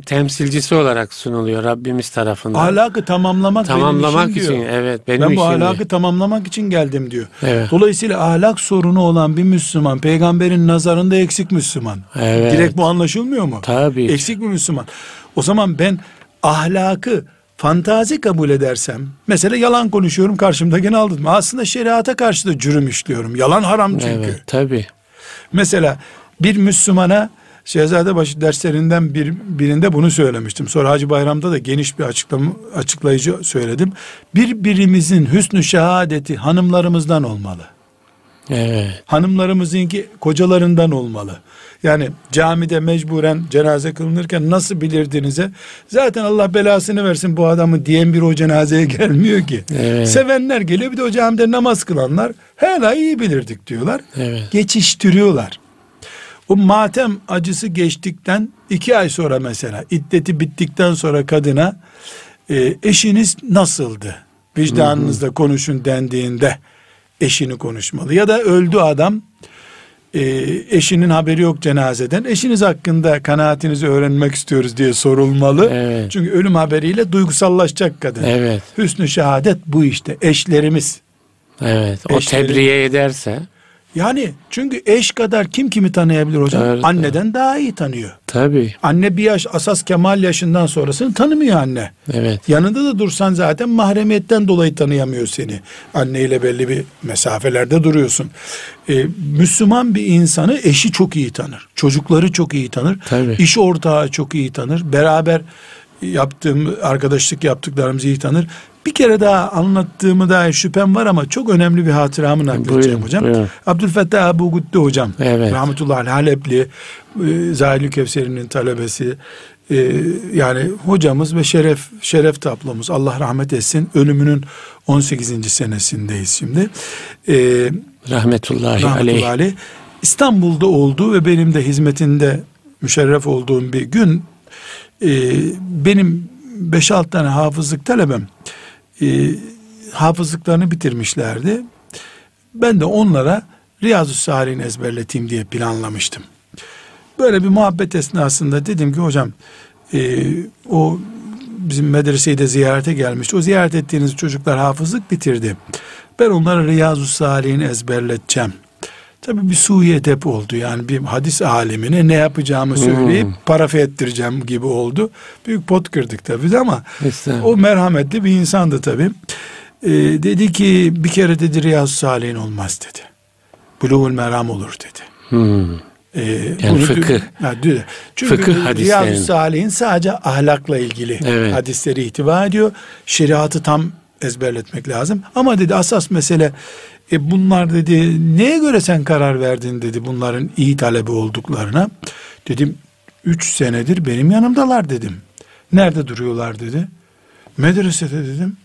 temsilcisi olarak sunuluyor Rabbimiz tarafından. Ahlakı tamamlamak, Tamamlamak benim işim için diyor. evet benim ben bu ahlakı diyor. tamamlamak için geldim diyor. Evet. Dolayısıyla ahlak sorunu olan bir Müslüman peygamberin nazarında eksik Müslüman. Evet. Direkt bu anlaşılmıyor mu? Tabii. Eksik bir Müslüman. O zaman ben ahlakı fantazi kabul edersem mesela yalan konuşuyorum karşımdakini aldım. Aslında şeriata karşı da cürüm işliyorum. Yalan haram çünkü. Evet tabii. Mesela bir Müslümana Şehzadebaşı derslerinden bir, birinde bunu söylemiştim. Sonra Hacı Bayram'da da geniş bir açıklama, açıklayıcı söyledim. Birbirimizin hüsnü şehadeti hanımlarımızdan olmalı. Evet. Hanımlarımızınki kocalarından olmalı. Yani camide mecburen cenaze kılınırken nasıl bilirdinize zaten Allah belasını versin bu adamı diyen bir o cenazeye gelmiyor ki. Evet. Sevenler geliyor bir de o camide namaz kılanlar hala iyi bilirdik diyorlar. Evet. Geçiştiriyorlar. O matem acısı geçtikten iki ay sonra mesela iddeti bittikten sonra kadına e, eşiniz nasıldı? Vicdanınızla konuşun dendiğinde eşini konuşmalı. Ya da öldü adam e, eşinin haberi yok cenazeden. Eşiniz hakkında kanaatinizi öğrenmek istiyoruz diye sorulmalı. Evet. Çünkü ölüm haberiyle duygusallaşacak kadın. Evet. Hüsnü şehadet bu işte. Eşlerimiz. Evet. O Eşleri- tebriye ederse Yani çünkü eş kadar kim kimi tanıyabilir hocam? Evet, Anneden daha iyi tanıyor. tabii. Anne bir yaş asas kemal yaşından sonrasını tanımıyor anne. Evet. Yanında da dursan zaten mahremiyetten dolayı tanıyamıyor seni. Anneyle belli bir mesafelerde duruyorsun. Ee, Müslüman bir insanı eşi çok iyi tanır. Çocukları çok iyi tanır. Tabii. İş ortağı çok iyi tanır. Beraber yaptığım arkadaşlık yaptıklarımızı iyi tanır. Bir kere daha anlattığımı dair şüphem var ama çok önemli bir hatıramı nakledeceğim Buyurun, hocam. buyurun. Abdülfettah Abu Gütte hocam. Evet. Rahmetullahi Halepli. E, Zahili Kevseri'nin talebesi. E, yani hocamız ve şeref şeref tablomuz. Allah rahmet etsin. Ölümünün 18. senesindeyiz şimdi. E, Rahmetullahi, rahmetullahi aleyh. aleyh. İstanbul'da olduğu ve benim de hizmetinde müşerref olduğum bir gün e, benim 5-6 tane hafızlık talebem e, hafızlıklarını bitirmişlerdi. Ben de onlara Riyazu Salih'in ezberleteyim diye planlamıştım. Böyle bir muhabbet esnasında dedim ki hocam e, o bizim medreseyi de ziyarete gelmişti. O ziyaret ettiğiniz çocuklar hafızlık bitirdi. Ben onlara Riyazu Salih'in ezberleteceğim. Tabii bir suyu edep oldu. Yani bir hadis alemine ne yapacağımı söyleyip Hmm. parafe ettireceğim gibi oldu. Büyük pot kırdık tabii de ama o merhametli bir insandı tabii. Ee, dedi ki bir kere dedi Riyazu Salih'in olmaz dedi. Buluğul meram olur dedi. Hmm. Ee, Yani fıkıh. dü- Ha, Çünkü Fıkıh hadislerin. Riyazu Salih'in sadece ahlakla ilgili Evet. hadisleri ihtiva ediyor. Şeriatı tam ezberletmek lazım. Ama dedi asas mesele e bunlar dedi neye göre sen karar verdin dedi bunların iyi talebe olduklarına. Dedim üç senedir benim yanımdalar dedim. Nerede duruyorlar dedi. Medresede dedim.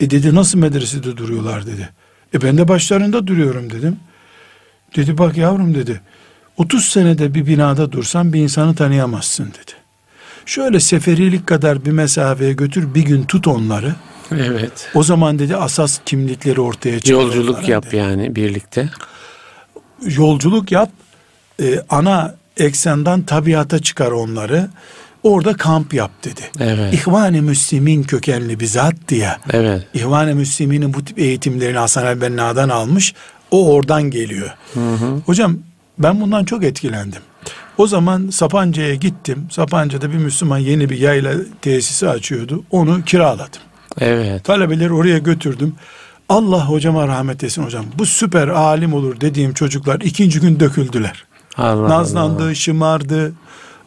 E dedi nasıl medresede duruyorlar dedi. E ben de başlarında duruyorum dedim. Dedi bak yavrum dedi. 30 senede bir binada dursan bir insanı tanıyamazsın dedi. Şöyle seferilik kadar bir mesafeye götür bir gün tut onları. Evet. O zaman dedi asas kimlikleri ortaya çıkar. Yolculuk yap dedi. yani birlikte. Yolculuk yap. e, ana eksenden tabiata çıkar onları. Orada kamp yap dedi. Evet. İhvan-ı Müslimin kökenli bir zat diye. Evet. İhvan-ı Müslimin'in bu tip eğitimlerini Hasan el-Benna'dan almış. O oradan geliyor. Hocam ben bundan çok etkilendim. O zaman Sapanca'ya gittim. Sapanca'da bir Müslüman yeni bir yayla tesisi açıyordu. Onu kiraladım. Evet. Talebeleri oraya götürdüm. Allah hocama rahmet etsin hocam. Bu süper alim olur dediğim çocuklar ikinci gün döküldüler. Allah Nazlandı, Allah. şımardı.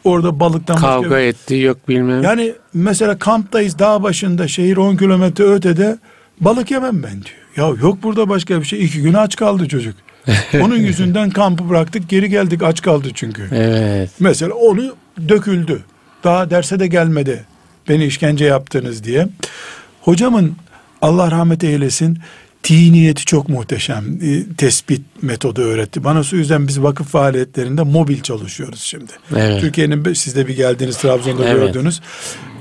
Orada balıktan başka- Kavga etti yok bilmem. Yani mesela kamptayız dağ başında şehir 10 kilometre ötede balık yemem ben diyor. Ya yok burada başka bir şey. İki gün aç kaldı çocuk. Onun yüzünden kampı bıraktık geri geldik aç kaldı çünkü. Evet. Mesela onu döküldü. Daha derse de gelmedi. Beni işkence yaptınız diye. Hocamın Allah rahmet eylesin tiniyeti çok muhteşem. E, tespit metodu öğretti. Bana o yüzden biz vakıf faaliyetlerinde mobil çalışıyoruz şimdi. Evet. Türkiye'nin siz de bir geldiniz Trabzon'da Evet. gördünüz.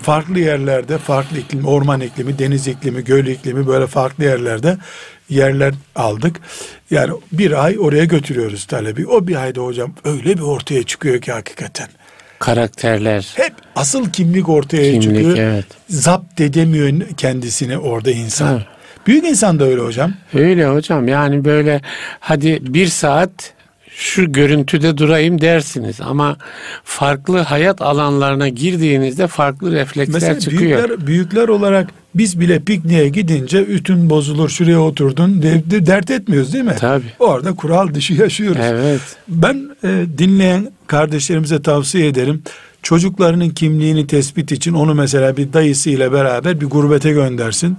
Farklı yerlerde farklı iklim, orman iklimi, deniz iklimi, göl iklimi böyle farklı yerlerde yerler aldık. Yani bir ay oraya götürüyoruz talebi. O bir ayda hocam öyle bir ortaya çıkıyor ki hakikaten. Karakterler. Hep asıl kimlik ortaya Kimlik, çıkıyor. evet. Zapt edemiyor kendisini orada insan. Evet. Büyük insan da öyle hocam. Öyle hocam yani böyle hadi bir saat şu görüntüde durayım dersiniz ama farklı hayat alanlarına girdiğinizde farklı refleksler Mesela çıkıyor. büyükler, büyükler olarak biz bile pikniğe gidince ütün bozulur şuraya oturdun de, de- dert etmiyoruz değil mi? Tabii. Orada kural dışı yaşıyoruz. Evet. Ben e, dinleyen kardeşlerimize tavsiye ederim. Çocuklarının kimliğini tespit için onu mesela bir dayısıyla beraber bir gurbete göndersin.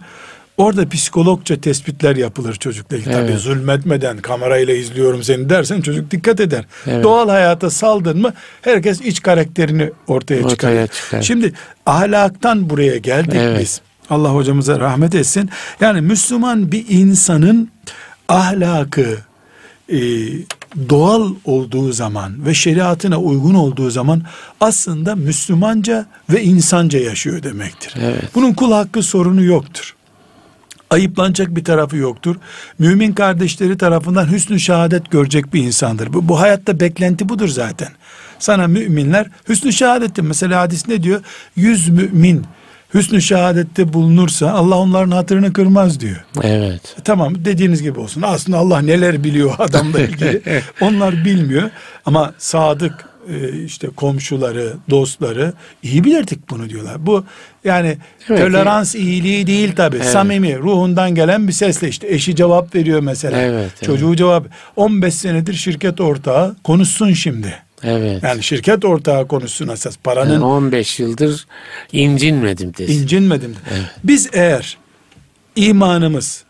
Orada psikologça tespitler yapılır çocukla. ilgili. Tabii Evet. zulmetmeden kamerayla izliyorum seni dersen çocuk dikkat eder. Evet. Doğal hayata saldın mı herkes iç karakterini ortaya, Ortaya çıkar. Şimdi ahlaktan buraya geldik Evet. biz. Allah hocamıza rahmet etsin. Yani Müslüman bir insanın ahlakı e, doğal olduğu zaman ve şeriatına uygun olduğu zaman aslında Müslümanca ve insanca yaşıyor demektir. Evet. Bunun kul hakkı sorunu yoktur. Ayıplanacak bir tarafı yoktur. Mümin kardeşleri tarafından hüsnü şehadet görecek bir insandır. Bu, bu hayatta beklenti budur zaten. Sana müminler hüsnü şehadette mesela hadis ne diyor? Yüz mümin hüsnü şehadette bulunursa Allah onların hatırını kırmaz diyor. Evet. E, tamam dediğiniz gibi olsun. Aslında Allah neler biliyor adamla ilgili. Onlar bilmiyor ama sadık e, işte komşuları, dostları iyi bilirdik bunu diyorlar. Bu yani evet, tolerans evet. iyiliği değil tabi. Evet. Samimi, ruhundan gelen bir sesle işte eşi cevap veriyor mesela. Evet, Çocuğu evet. cevap. 15 senedir şirket ortağı konuşsun şimdi. Evet. Yani şirket ortağı konuşsun esas paranın. Yani 15 yıldır incinmedim desin. İncinmedim. Evet. Biz eğer imanımız,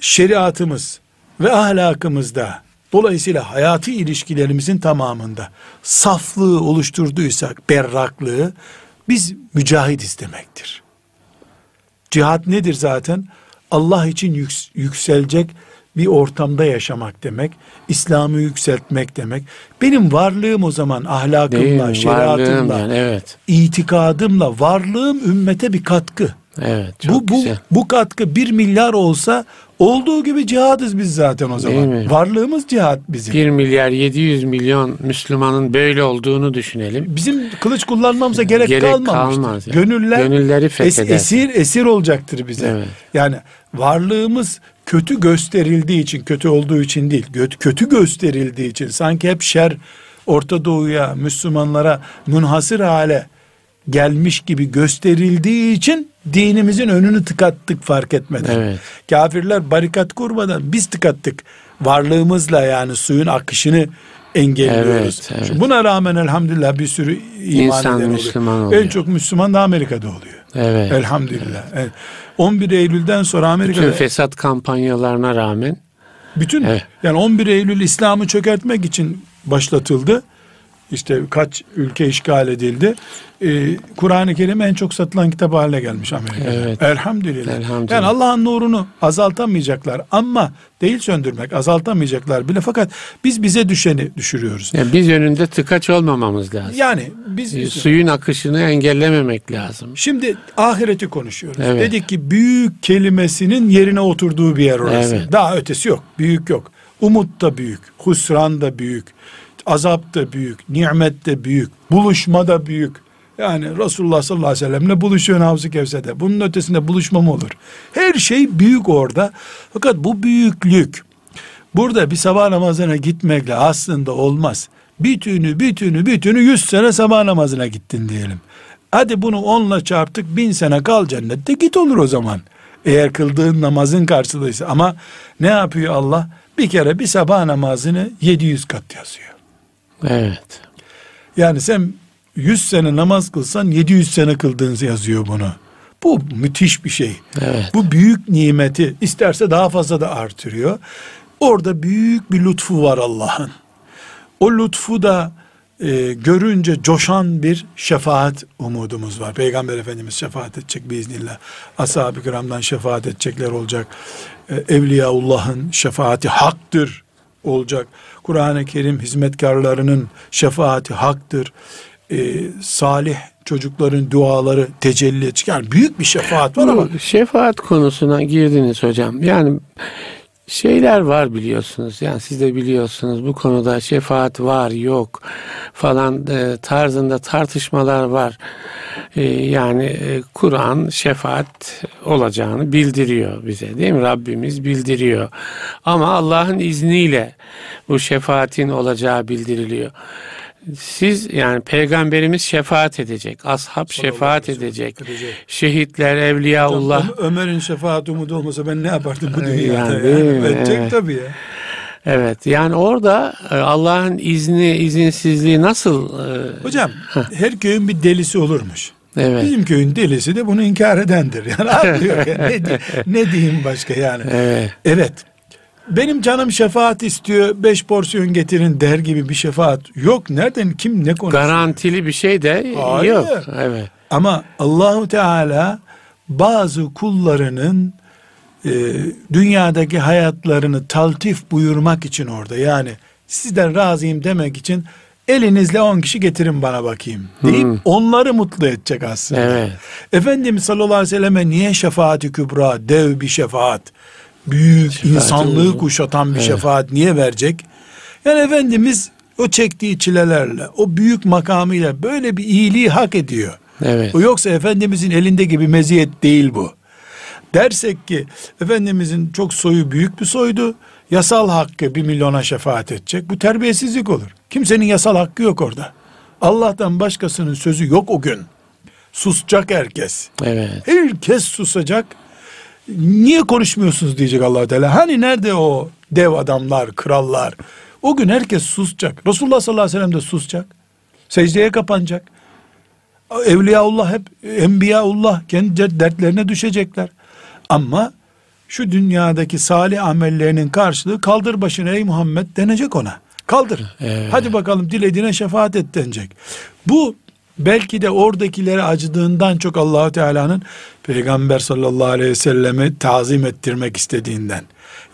şeriatımız ve ahlakımızda dolayısıyla hayati ilişkilerimizin tamamında saflığı oluşturduysak, berraklığı biz mücahidiz demektir. Cihat nedir zaten? Allah için yükselecek bir ortamda yaşamak demek. İslam'ı yükseltmek demek. Benim varlığım o zaman ahlakımla, şeriatımla, yani, evet. itikadımla, varlığım ümmete bir katkı. Evet, çok bu, bu, güzel. bu katkı bir milyar olsa olduğu gibi cihadız biz zaten o zaman. Varlığımız cihat bizim. Bir milyar 700 milyon Müslümanın böyle olduğunu düşünelim. Bizim kılıç kullanmamıza gerek, gerek kalmamıştır. Kalmaz yani. Gönüller Gönülleri es, esir, esir olacaktır bize. Evet. Yani varlığımız kötü gösterildiği için, kötü olduğu için değil, kötü gösterildiği için sanki hep şer Orta Doğu'ya, Müslümanlara münhasır hale gelmiş gibi gösterildiği için dinimizin önünü tıkattık fark etmeden. Evet. Kafirler barikat kurmadan biz tıkattık. Varlığımızla yani suyun akışını engelliyoruz. Evet, evet. Buna rağmen elhamdülillah bir sürü iman İnsan eden Müslüman oluyor. En çok Müslüman da Amerika'da oluyor. Evet. Elhamdülillah. Evet. 11 Eylül'den sonra Amerika'da... Bütün fesat kampanyalarına rağmen... Bütün evet. yani 11 Eylül İslam'ı çökertmek için başlatıldı işte kaç ülke işgal edildi. Ee, Kur'an-ı Kerim en çok satılan kitap haline gelmiş Amerika'da. Evet. Elhamdülillah. Elhamdülillah. Yani Allah'ın nurunu azaltamayacaklar ama değil söndürmek azaltamayacaklar bile fakat biz bize düşeni düşürüyoruz. Yani biz önünde tıkaç olmamamız lazım. Yani biz, biz suyun akışını engellememek lazım. Şimdi ahireti konuşuyoruz. Evet. Dedik ki büyük kelimesinin yerine oturduğu bir yer orası. Evet. Daha ötesi yok. Büyük yok. Umut da büyük, husran da büyük, azap da büyük, nimet de büyük, buluşma da büyük. Yani Resulullah sallallahu aleyhi ve sellemle buluşuyor Havz-ı. Bunun ötesinde buluşma mı olur? Her şey büyük orada. Fakat bu büyüklük burada bir sabah namazına gitmekle aslında olmaz. Bütünü bütünü bütünü yüz sene sabah namazına gittin diyelim. Hadi bunu onla çarptık bin sene kal cennette git olur o zaman. Eğer kıldığın namazın karşılığıysa. Ama ne yapıyor Allah? Bir kere bir sabah namazını 700 kat yazıyor. Evet. Yani sen 100 sene namaz kılsan 700 sene kıldığınızı yazıyor bunu. Bu müthiş bir şey. Evet. Bu büyük nimeti isterse daha fazla da artırıyor. Orada büyük bir lütfu var Allah'ın. O lütfu da e, görünce coşan bir şefaat umudumuz var. Peygamber Efendimiz şefaat edecek biiznillah. Ashab-ı kiramdan şefaat edecekler olacak. E, Evliyaullah'ın şefaati haktır olacak. Kur'an-ı Kerim hizmetkarlarının şefaati haktır. Ee, salih çocukların duaları tecelli çıkar. Yani büyük bir şefaat var ama. Şefaat konusuna girdiniz hocam. Yani şeyler var biliyorsunuz. Yani siz de biliyorsunuz bu konuda şefaat var yok falan e, tarzında tartışmalar var. E, yani e, Kur'an şefaat olacağını bildiriyor bize değil mi? Rabbimiz bildiriyor. Ama Allah'ın izniyle bu şefaatin olacağı bildiriliyor. Siz yani peygamberimiz şefaat edecek. Ashab şefaat edecek. edecek. Şehitler, evliyaullah. Ömer'in şefaat umudu olmasa ben ne yapardım bu dünyada? Yani, yani. Edecek evet. tabii ya. Evet yani orada e, Allah'ın izni, izinsizliği nasıl? E, Hocam her köyün bir delisi olurmuş. Evet. Bizim köyün delisi de bunu inkar edendir. Yani anlıyor. ne, ne diyeyim başka yani. Evet. Evet benim canım şefaat istiyor beş porsiyon getirin der gibi bir şefaat yok. Nereden kim ne konuşuyor? Garantili bir şey de Hayır. yok. Evet. Ama Allahu Teala bazı kullarının e, dünyadaki hayatlarını taltif buyurmak için orada yani sizden razıyım demek için elinizle on kişi getirin bana bakayım deyip hmm. onları mutlu edecek aslında. Evet. Efendimiz sallallahu aleyhi ve selleme niye şefaati kübra, dev bir şefaat, büyük şefaat insanlığı olur. kuşatan bir evet. şefaat niye verecek? Yani Efendimiz o çektiği çilelerle, o büyük makamıyla böyle bir iyiliği hak ediyor. Evet. O yoksa Efendimizin elinde gibi meziyet değil bu. Dersek ki Efendimizin çok soyu büyük bir soydu. Yasal hakkı bir milyona şefaat edecek. Bu terbiyesizlik olur. Kimsenin yasal hakkı yok orada. Allah'tan başkasının sözü yok o gün. Susacak herkes. Evet. Herkes susacak. Niye konuşmuyorsunuz diyecek allah Teala. Hani nerede o dev adamlar, krallar? O gün herkes susacak. Resulullah sallallahu aleyhi ve sellem de susacak. Secdeye kapanacak. Evliyaullah hep Enbiyaullah kendi dertlerine düşecekler. Ama şu dünyadaki salih amellerinin karşılığı kaldır başını ey Muhammed denecek ona. Kaldır. Evet. Hadi bakalım dilediğine şefaat et denecek. Bu belki de oradakilere acıdığından çok Allahu Teala'nın Peygamber sallallahu aleyhi ve selleme tazim ettirmek istediğinden.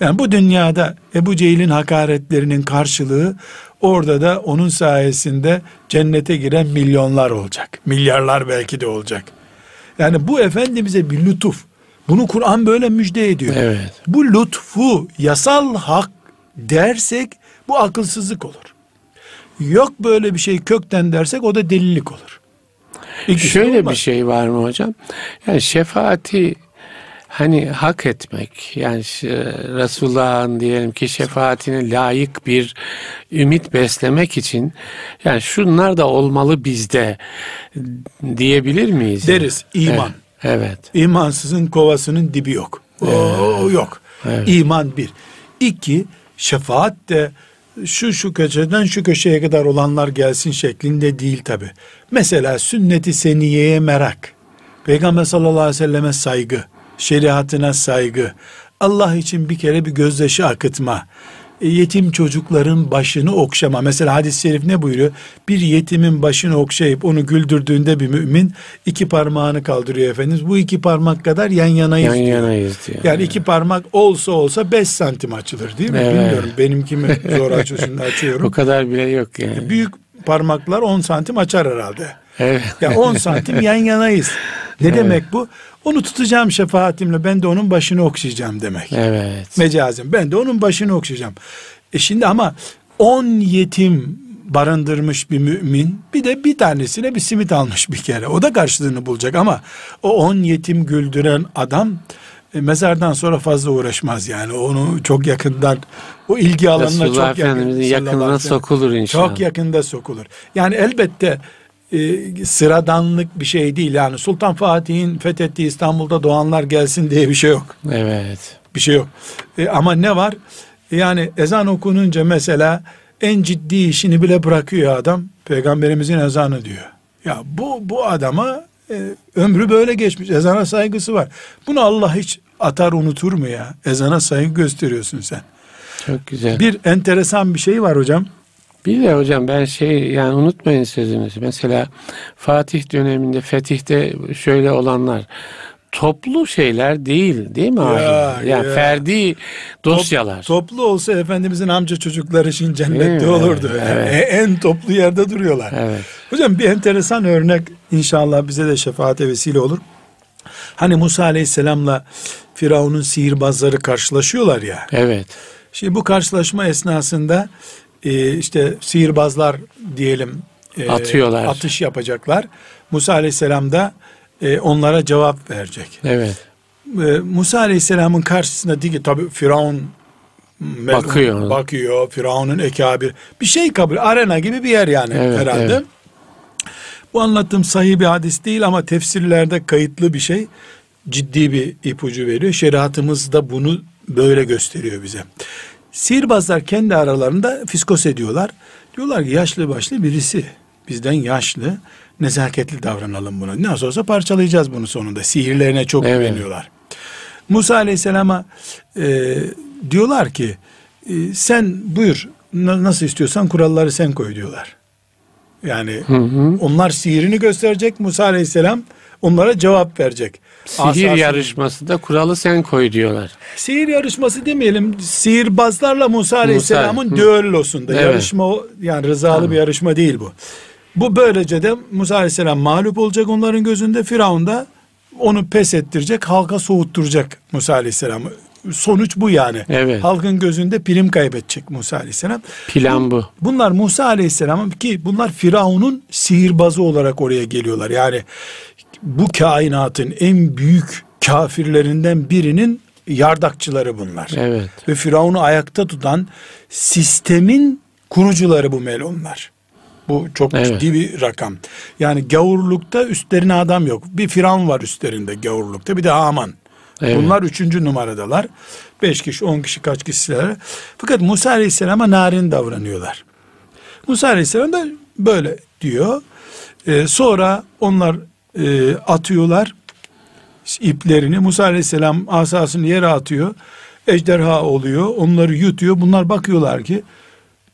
Yani bu dünyada Ebu Cehil'in hakaretlerinin karşılığı orada da onun sayesinde cennete giren milyonlar olacak. Milyarlar belki de olacak. Yani bu Efendimiz'e bir lütuf. Bunu Kur'an böyle müjde ediyor. Evet. Bu lütfu yasal hak dersek bu akılsızlık olur. Yok böyle bir şey kökten dersek o da delilik olur. İkisi Şöyle olmaz. bir şey var mı hocam? Yani şefaati hani hak etmek yani Resulullah'ın diyelim ki şefaatine layık bir ümit beslemek için yani şunlar da olmalı bizde diyebilir miyiz? Deriz iman. Evet. evet. İmansızın kovasının dibi yok. O, evet. yok. Evet. İman bir. İki şefaat de şu şu köşeden şu köşeye kadar olanlar gelsin şeklinde değil tabi. Mesela sünneti seniyeye merak. Peygamber sallallahu aleyhi ve selleme saygı şeriatına saygı, Allah için bir kere bir gözyaşı akıtma, yetim çocukların başını okşama. Mesela hadis-i şerif ne buyuruyor? Bir yetimin başını okşayıp onu güldürdüğünde bir mümin iki parmağını kaldırıyor Efendimiz. Bu iki parmak kadar yan yanayız yan diyor. Yanayız diyor. Yani iki parmak olsa olsa beş santim açılır değil mi? Evet. Bilmiyorum benimki mi zor açıyor şimdi açıyorum. o kadar bile yok yani. Büyük parmaklar on santim açar herhalde. Evet. Ya on santim yan yanayız. Ne evet. demek bu? Onu tutacağım şefaatimle ben de onun başını okşayacağım demek. Evet. Mecazim ben de onun başını okşayacağım. E şimdi ama on yetim barındırmış bir mümin bir de bir tanesine bir simit almış bir kere. O da karşılığını bulacak ama o on yetim güldüren adam e, mezardan sonra fazla uğraşmaz yani. Onu çok yakından o ilgi alanına Resulullah çok yakın, yakınına sokulur inşallah. Çok yakında sokulur. Yani elbette e, sıradanlık bir şey değil. Yani Sultan Fatih'in fethettiği İstanbul'da doğanlar gelsin diye bir şey yok. Evet. Bir şey yok. E, ama ne var? Yani ezan okununca mesela en ciddi işini bile bırakıyor adam. Peygamberimizin ezanı diyor. Ya bu bu adama e, ömrü böyle geçmiş. Ezana saygısı var. Bunu Allah hiç atar unutur mu ya? Ezana saygı gösteriyorsun sen. Çok güzel. Bir enteresan bir şey var hocam. Bir de hocam ben şey yani unutmayın sözünüzü. Mesela Fatih döneminde fetihte şöyle olanlar toplu şeyler değil değil mi ya, abi? Yani ya. ferdi dosyalar. Top, toplu olsa Efendimizin amca çocukları için cennette olurdu. Evet. Yani en toplu yerde duruyorlar. Evet. Hocam bir enteresan örnek inşallah bize de şefaate vesile olur. Hani Musa Aleyhisselam'la Firavun'un sihirbazları karşılaşıyorlar ya. Evet. Şimdi bu karşılaşma esnasında e, işte sihirbazlar diyelim e, atıyorlar. Atış yapacaklar. Musa Aleyhisselam da e, onlara cevap verecek. Evet. E, Musa Aleyhisselam'ın karşısında değil tabi Firavun bakıyor. Bakıyor. Firavun'un ekabir. Bir şey kabul. Arena gibi bir yer yani evet, herhalde. Evet. Bu anlattığım sahih bir hadis değil ama tefsirlerde kayıtlı bir şey. Ciddi bir ipucu veriyor. Şeriatımız da bunu böyle gösteriyor bize. Sihirbazlar kendi aralarında fiskos ediyorlar. Diyorlar ki yaşlı başlı birisi bizden yaşlı nezaketli davranalım bunu. Nasıl olsa parçalayacağız bunu sonunda. Sihirlerine çok evet. güveniyorlar. Musa Aleyhisselam'a e, diyorlar ki e, sen buyur nasıl istiyorsan kuralları sen koy diyorlar. Yani hı hı. onlar sihirini gösterecek Musa Aleyhisselam onlara cevap verecek. Sihir asasını... yarışması da kuralı sen koy diyorlar. Sihir yarışması demeyelim. Sihirbazlarla Musa Aleyhisselam'ın Musa. düellosunda. Evet. Yarışma yani rızalı tamam. bir yarışma değil bu. Bu böylece de Musa Aleyhisselam mağlup olacak onların gözünde. Firavun da onu pes ettirecek, halka soğutturacak Musa Aleyhisselam'ı. Sonuç bu yani. Evet. Halkın gözünde prim kaybedecek Musa Aleyhisselam. Plan bu. Bunlar Musa Aleyhisselam ki bunlar Firavun'un sihirbazı olarak oraya geliyorlar. Yani bu kainatın en büyük kafirlerinden birinin yardakçıları bunlar. Evet. Ve Firavun'u ayakta tutan sistemin kurucuları bu melonlar. Bu çok evet. ciddi bir rakam. Yani gavurlukta üstlerine adam yok. Bir Firavun var üstlerinde gavurlukta bir de Haman. Evet. Bunlar üçüncü numaradalar. Beş kişi, on kişi, kaç kişiler. Fakat Musa Aleyhisselam'a narin davranıyorlar. Musa Aleyhisselam da böyle diyor. Ee, sonra onlar e, atıyorlar iplerini. Musa Aleyhisselam asasını yere atıyor. Ejderha oluyor. Onları yutuyor. Bunlar bakıyorlar ki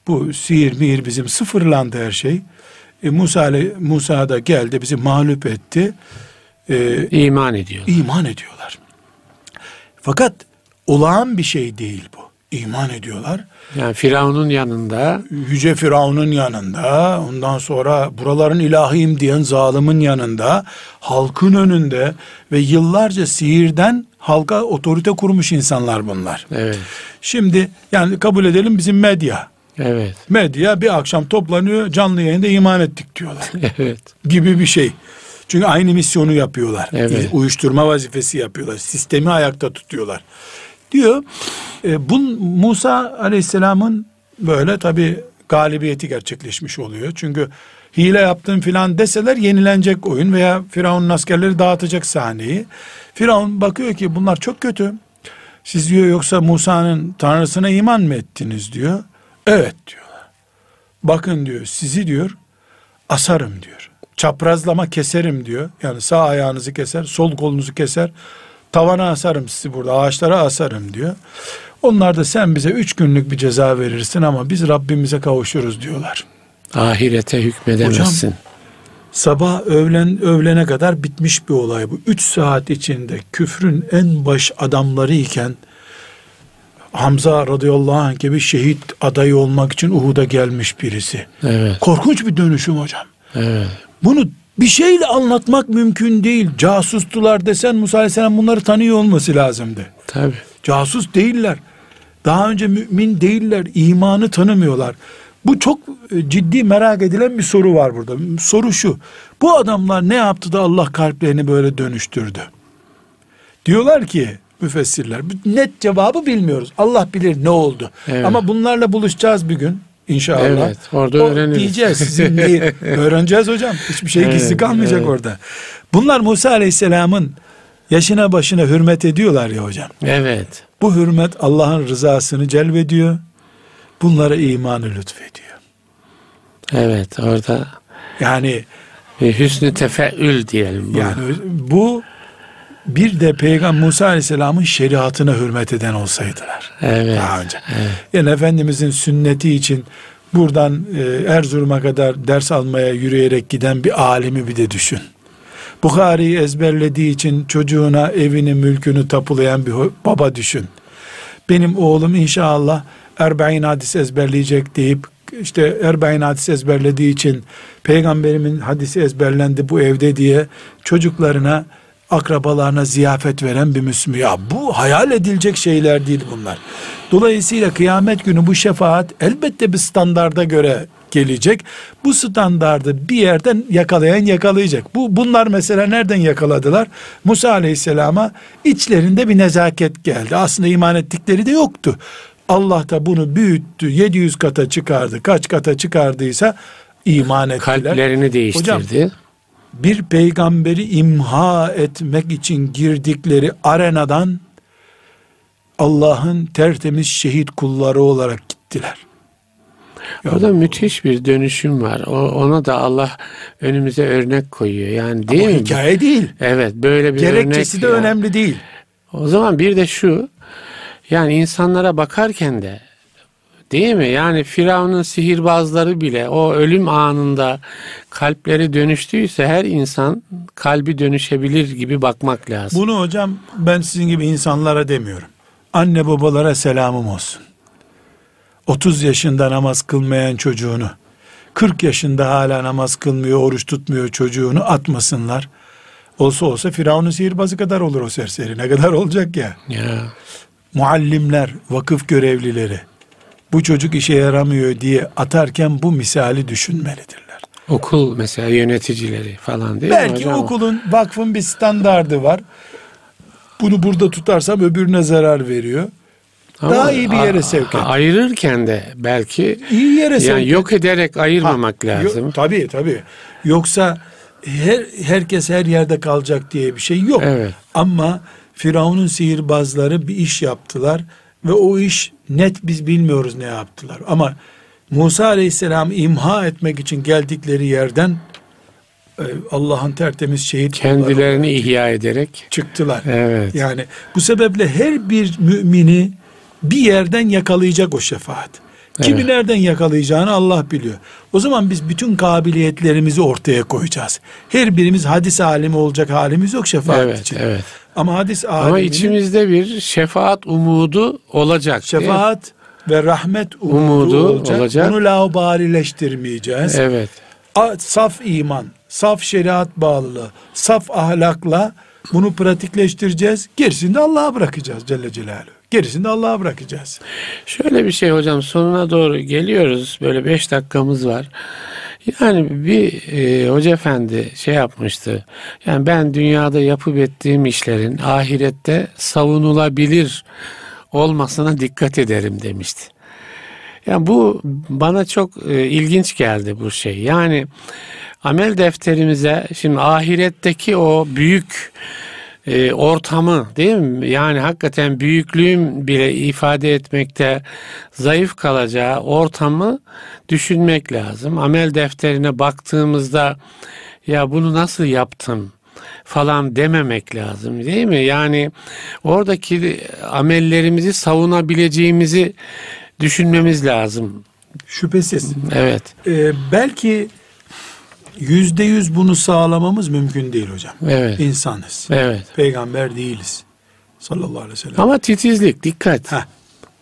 bu sihir mihir bizim sıfırlandı her şey. E, Musa, Musa da geldi bizi mağlup etti. E, iman ediyor. İman ediyorlar. Fakat olağan bir şey değil bu. İman ediyorlar. Yani Firavun'un yanında. Yüce Firavun'un yanında. Ondan sonra buraların ilahiyim diyen zalimin yanında. Halkın önünde. Ve yıllarca sihirden halka otorite kurmuş insanlar bunlar. Evet. Şimdi yani kabul edelim bizim medya. Evet. Medya bir akşam toplanıyor canlı yayında iman ettik diyorlar. Evet. Gibi bir şey. Çünkü aynı misyonu yapıyorlar. Evet. Uyuşturma vazifesi yapıyorlar. Sistemi ayakta tutuyorlar. Diyor. E, bu Musa Aleyhisselam'ın böyle tabi galibiyeti gerçekleşmiş oluyor. Çünkü hile yaptın filan deseler yenilenecek oyun veya Firavun'un askerleri dağıtacak sahneyi. Firavun bakıyor ki bunlar çok kötü. Siz diyor yoksa Musa'nın tanrısına iman mı ettiniz diyor. Evet diyorlar. Bakın diyor sizi diyor asarım diyor. Çaprazlama keserim diyor. Yani sağ ayağınızı keser, sol kolunuzu keser. Tavana asarım sizi burada, ağaçlara asarım diyor. Onlar da sen bize üç günlük bir ceza verirsin ama biz Rabbimize kavuşuruz diyorlar. Ahirete hükmedemezsin. Hocam, sabah öğlen öğlene kadar bitmiş bir olay bu. Üç saat içinde küfrün en baş adamları iken Hamza radıyallahu anh gibi şehit adayı olmak için Uhud'a gelmiş birisi. Evet. Korkunç bir dönüşüm hocam. Evet. Bunu bir şeyle anlatmak mümkün değil. Casustular desen Musa aleyhisselam bunları tanıyor olması lazımdı. Tabi. Casus değiller. Daha önce mümin değiller. imanı tanımıyorlar. Bu çok e, ciddi merak edilen bir soru var burada. Soru şu. Bu adamlar ne yaptı da Allah kalplerini böyle dönüştürdü? Diyorlar ki müfessirler. Net cevabı bilmiyoruz. Allah bilir ne oldu. Evet. Ama bunlarla buluşacağız bir gün inşallah. Evet, orada o öğreniriz. Diyeceğiz sizin neyi öğreneceğiz hocam. Hiçbir şey evet, gizli kalmayacak evet. orada. Bunlar Musa Aleyhisselam'ın yaşına başına hürmet ediyorlar ya hocam. Evet. Bu hürmet Allah'ın rızasını celbediyor. Bunlara imanı lütfediyor. Evet orada yani hüsnü tefeül diyelim. Buna. Yani bu bir de Peygamber Musa Aleyhisselam'ın şeriatına hürmet eden olsaydılar. Evet. Daha önce. Evet. Yani Efendimizin sünneti için buradan e, Erzurum'a kadar ders almaya yürüyerek giden bir alimi bir de düşün. Bukhari'yi ezberlediği için çocuğuna evini mülkünü tapulayan bir baba düşün. Benim oğlum inşallah Erbe'in hadis ezberleyecek deyip işte Erbe'in hadis ezberlediği için peygamberimin hadisi ezberlendi bu evde diye çocuklarına akrabalarına ziyafet veren bir Müslüman. Ya bu hayal edilecek şeyler değil bunlar. Dolayısıyla kıyamet günü bu şefaat elbette bir standarda göre gelecek. Bu standardı bir yerden yakalayan yakalayacak. Bu bunlar mesela nereden yakaladılar? Musa Aleyhisselam'a içlerinde bir nezaket geldi. Aslında iman ettikleri de yoktu. Allah da bunu büyüttü. 700 kata çıkardı. Kaç kata çıkardıysa iman ettiler. Kalplerini değiştirdi. Hocam, bir peygamberi imha etmek için girdikleri arenadan Allah'ın tertemiz şehit kulları olarak gittiler. Orada müthiş bir dönüşüm var. O, ona da Allah önümüze örnek koyuyor. Yani değil Ama mi? hikaye değil. Evet böyle bir Gerekçesi örnek de yani. önemli değil. O zaman bir de şu yani insanlara bakarken de Değil mi? Yani Firavun'un sihirbazları bile o ölüm anında kalpleri dönüştüyse her insan kalbi dönüşebilir gibi bakmak lazım. Bunu hocam ben sizin gibi insanlara demiyorum. Anne babalara selamım olsun. 30 yaşında namaz kılmayan çocuğunu, 40 yaşında hala namaz kılmıyor, oruç tutmuyor çocuğunu atmasınlar. Olsa olsa Firavun'un sihirbazı kadar olur o serseri. Ne kadar olacak ya. Ya. Muallimler, vakıf görevlileri bu çocuk işe yaramıyor diye atarken bu misali düşünmelidirler. Okul mesela yöneticileri falan değil mi Belki hocam? okulun, vakfın bir standardı var. Bunu burada tutarsam öbürüne zarar veriyor. Ama Daha iyi bir yere sevk et. Ayırırken de belki İyi yere sevk yani yok ederek ayırmamak Ha, lazım. Yok, tabii tabii. Yoksa her herkes her yerde kalacak diye bir şey yok. Evet. Ama Firavun'un sihirbazları bir iş yaptılar ve o iş net biz bilmiyoruz ne yaptılar. Ama Musa Aleyhisselam'ı imha etmek için geldikleri yerden e, Allah'ın tertemiz şehit Kendilerini ihya ederek. çıktılar. Evet. Yani bu sebeple her bir mümini bir yerden yakalayacak o şefaat. Kimi Evet. nereden yakalayacağını Allah biliyor. O zaman biz bütün kabiliyetlerimizi ortaya koyacağız. Her birimiz hadis alimi olacak halimiz yok şefaat Evet, için. evet. Ama hadis Ama aliminin içimizde bir şefaat umudu olacak. şefaat ve rahmet umudu, Umudu olacak. olacak. Bunu laubalileştirmeyeceğiz. Evet. Saf iman, saf şeriat bağlılığı, saf ahlakla bunu pratikleştireceğiz. Gerisini de Allah'a bırakacağız Celle Celaluhu. Gerisini de Allah'a bırakacağız. Şöyle bir şey hocam sonuna doğru geliyoruz. Böyle beş dakikamız var. Yani bir e, hoca efendi şey yapmıştı. Yani ben dünyada yapıp ettiğim işlerin ahirette savunulabilir olmasına dikkat ederim demişti. Yani bu bana çok e, ilginç geldi bu şey. Yani amel defterimize şimdi ahiretteki o büyük e, ortamı değil mi? Yani hakikaten büyüklüğüm bile ifade etmekte zayıf kalacağı ortamı düşünmek lazım. Amel defterine baktığımızda ya bunu nasıl yaptım falan dememek lazım değil mi? Yani oradaki amellerimizi savunabileceğimizi düşünmemiz lazım. Şüphesiz. Evet. Ee, belki yüzde yüz bunu sağlamamız mümkün değil hocam. Evet. İnsanız. Evet. Peygamber değiliz. Sallallahu aleyhi ve sellem. Ama titizlik, dikkat. Heh.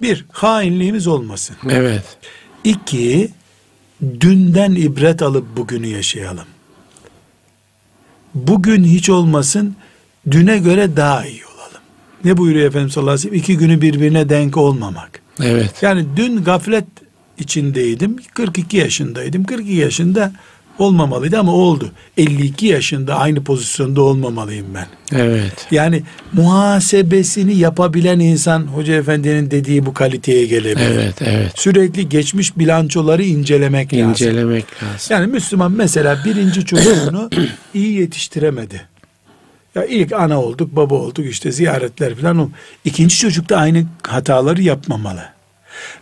Bir, hainliğimiz olmasın. Evet. İki, dünden ibret alıp bugünü yaşayalım. Bugün hiç olmasın, düne göre daha iyi olalım. Ne buyuruyor Efendimiz sallallahu aleyhi ve sellem? İki günü birbirine denk olmamak. Evet. Yani dün gaflet içindeydim. 42 yaşındaydım. 42 yaşında olmamalıydı ama oldu. 52 yaşında aynı pozisyonda olmamalıyım ben. Evet. Yani muhasebesini yapabilen insan Hoca Efendi'nin dediği bu kaliteye gelebilir. Evet, evet. Sürekli geçmiş bilançoları incelemek lazım. İncelemek lazım. Yani Müslüman mesela birinci çocuğunu iyi yetiştiremedi. Ya ilk ana olduk, baba olduk işte ziyaretler falan. oldu. İkinci çocuk da aynı hataları yapmamalı.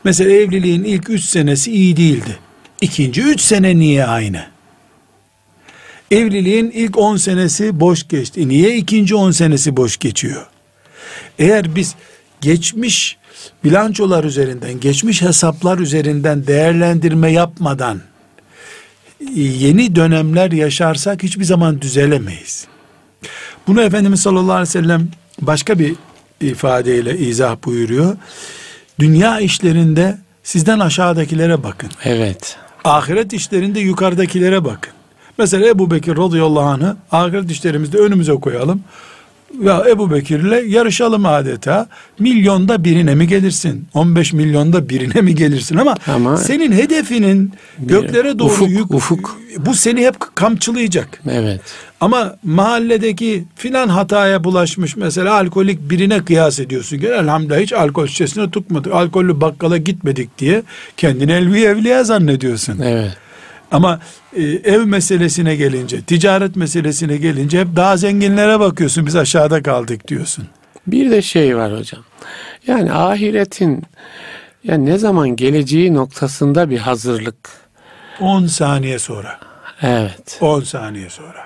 Mesela evliliğin ilk üç senesi iyi değildi. İkinci üç sene niye aynı? Evliliğin ilk on senesi boş geçti. Niye ikinci on senesi boş geçiyor? Eğer biz geçmiş bilançolar üzerinden, geçmiş hesaplar üzerinden değerlendirme yapmadan yeni dönemler yaşarsak hiçbir zaman düzelemeyiz. Bunu Efendimiz sallallahu aleyhi ve sellem başka bir ifadeyle izah buyuruyor. Dünya işlerinde sizden aşağıdakilere bakın. Evet. Ahiret işlerinde yukarıdakilere bakın. Mesela Ebu Bekir radıyallahu anh'ı ahiret işlerimizde önümüze koyalım. Ya Ebu Bekir'le yarışalım adeta. Milyonda birine mi gelirsin? 15 milyonda birine mi gelirsin? Ama, Ama- senin hedefinin göklere doğru Ufuk, yük, ufuk. bu seni hep kamçılayacak. Evet. Ama mahalledeki filan hataya bulaşmış mesela alkolik birine kıyas ediyorsun. Gel elhamdülillah hiç alkol şişesine tutmadık. Alkollü bakkala gitmedik diye kendini elvi evliya zannediyorsun. Evet. Ama e, ev meselesine gelince, ticaret meselesine gelince hep daha zenginlere bakıyorsun. Biz aşağıda kaldık diyorsun. Bir de şey var hocam. Yani ahiretin yani ne zaman geleceği noktasında bir hazırlık. 10 saniye sonra. Evet. 10 saniye sonra.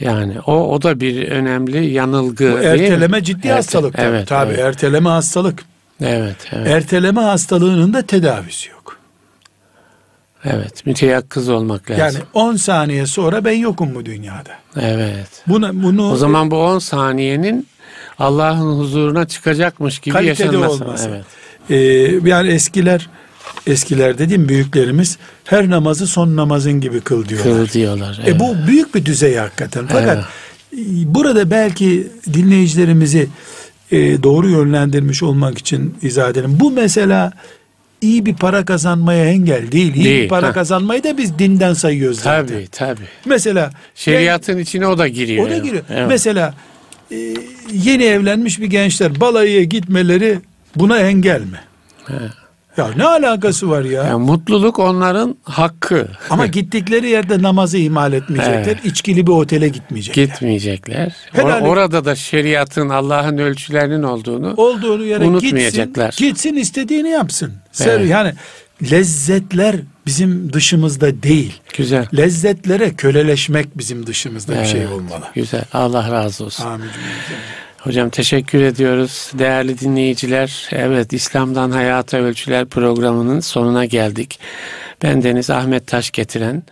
Yani o o da bir önemli yanılgı Bu değil mi? erteleme ciddi Erte- hastalık. tabii. Evet. tabii evet. erteleme hastalık. Evet, evet. Erteleme hastalığının da tedavisi yok. Evet, müteyakkız olmak lazım. Yani 10 saniye sonra ben yokum bu dünyada. evet. Buna, bunu O zaman bu 10 saniyenin Allah'ın huzuruna çıkacakmış gibi yaşanması. olması. Evet. Ee, yani eskiler eskiler dediğim büyüklerimiz her namazı son namazın gibi kıl diyorlar. Kıl diyorlar. E evet. bu büyük bir düzey hakikaten. Fakat Evet. e, burada belki dinleyicilerimizi e, doğru yönlendirmiş olmak için izah edelim. Bu mesela iyi bir para kazanmaya engel değil. İyi Değil, bir para ha. kazanmayı da biz dinden sayıyoruz zaten. Tabii tabii. Mesela Şeriatın içine o da giriyor. o da giriyor. Evet. Mesela e, yeni evlenmiş bir gençler balayıya gitmeleri buna engel mi? Ya ne alakası var ya? Yani mutluluk onların hakkı. Ama gittikleri yerde namazı ihmal etmeyecekler. Evet. İçkili bir otele gitmeyecekler. Gitmeyecekler. Helal Or- orada da şeriatın Allah'ın ölçülerinin olduğunu Olduğunu yere gitsin, Unutmayacaklar. gitsin istediğini yapsın. Evet. Yani lezzetler bizim dışımızda değil. güzel. Lezzetlere köleleşmek bizim dışımızda bir şey Evet, olmalı. Güzel. Allah razı olsun. Amin. Hocam teşekkür ediyoruz. Değerli dinleyiciler, evet İslam'dan Hayata Ölçüler programının sonuna geldik. Ben Deniz Ahmet Taş getiren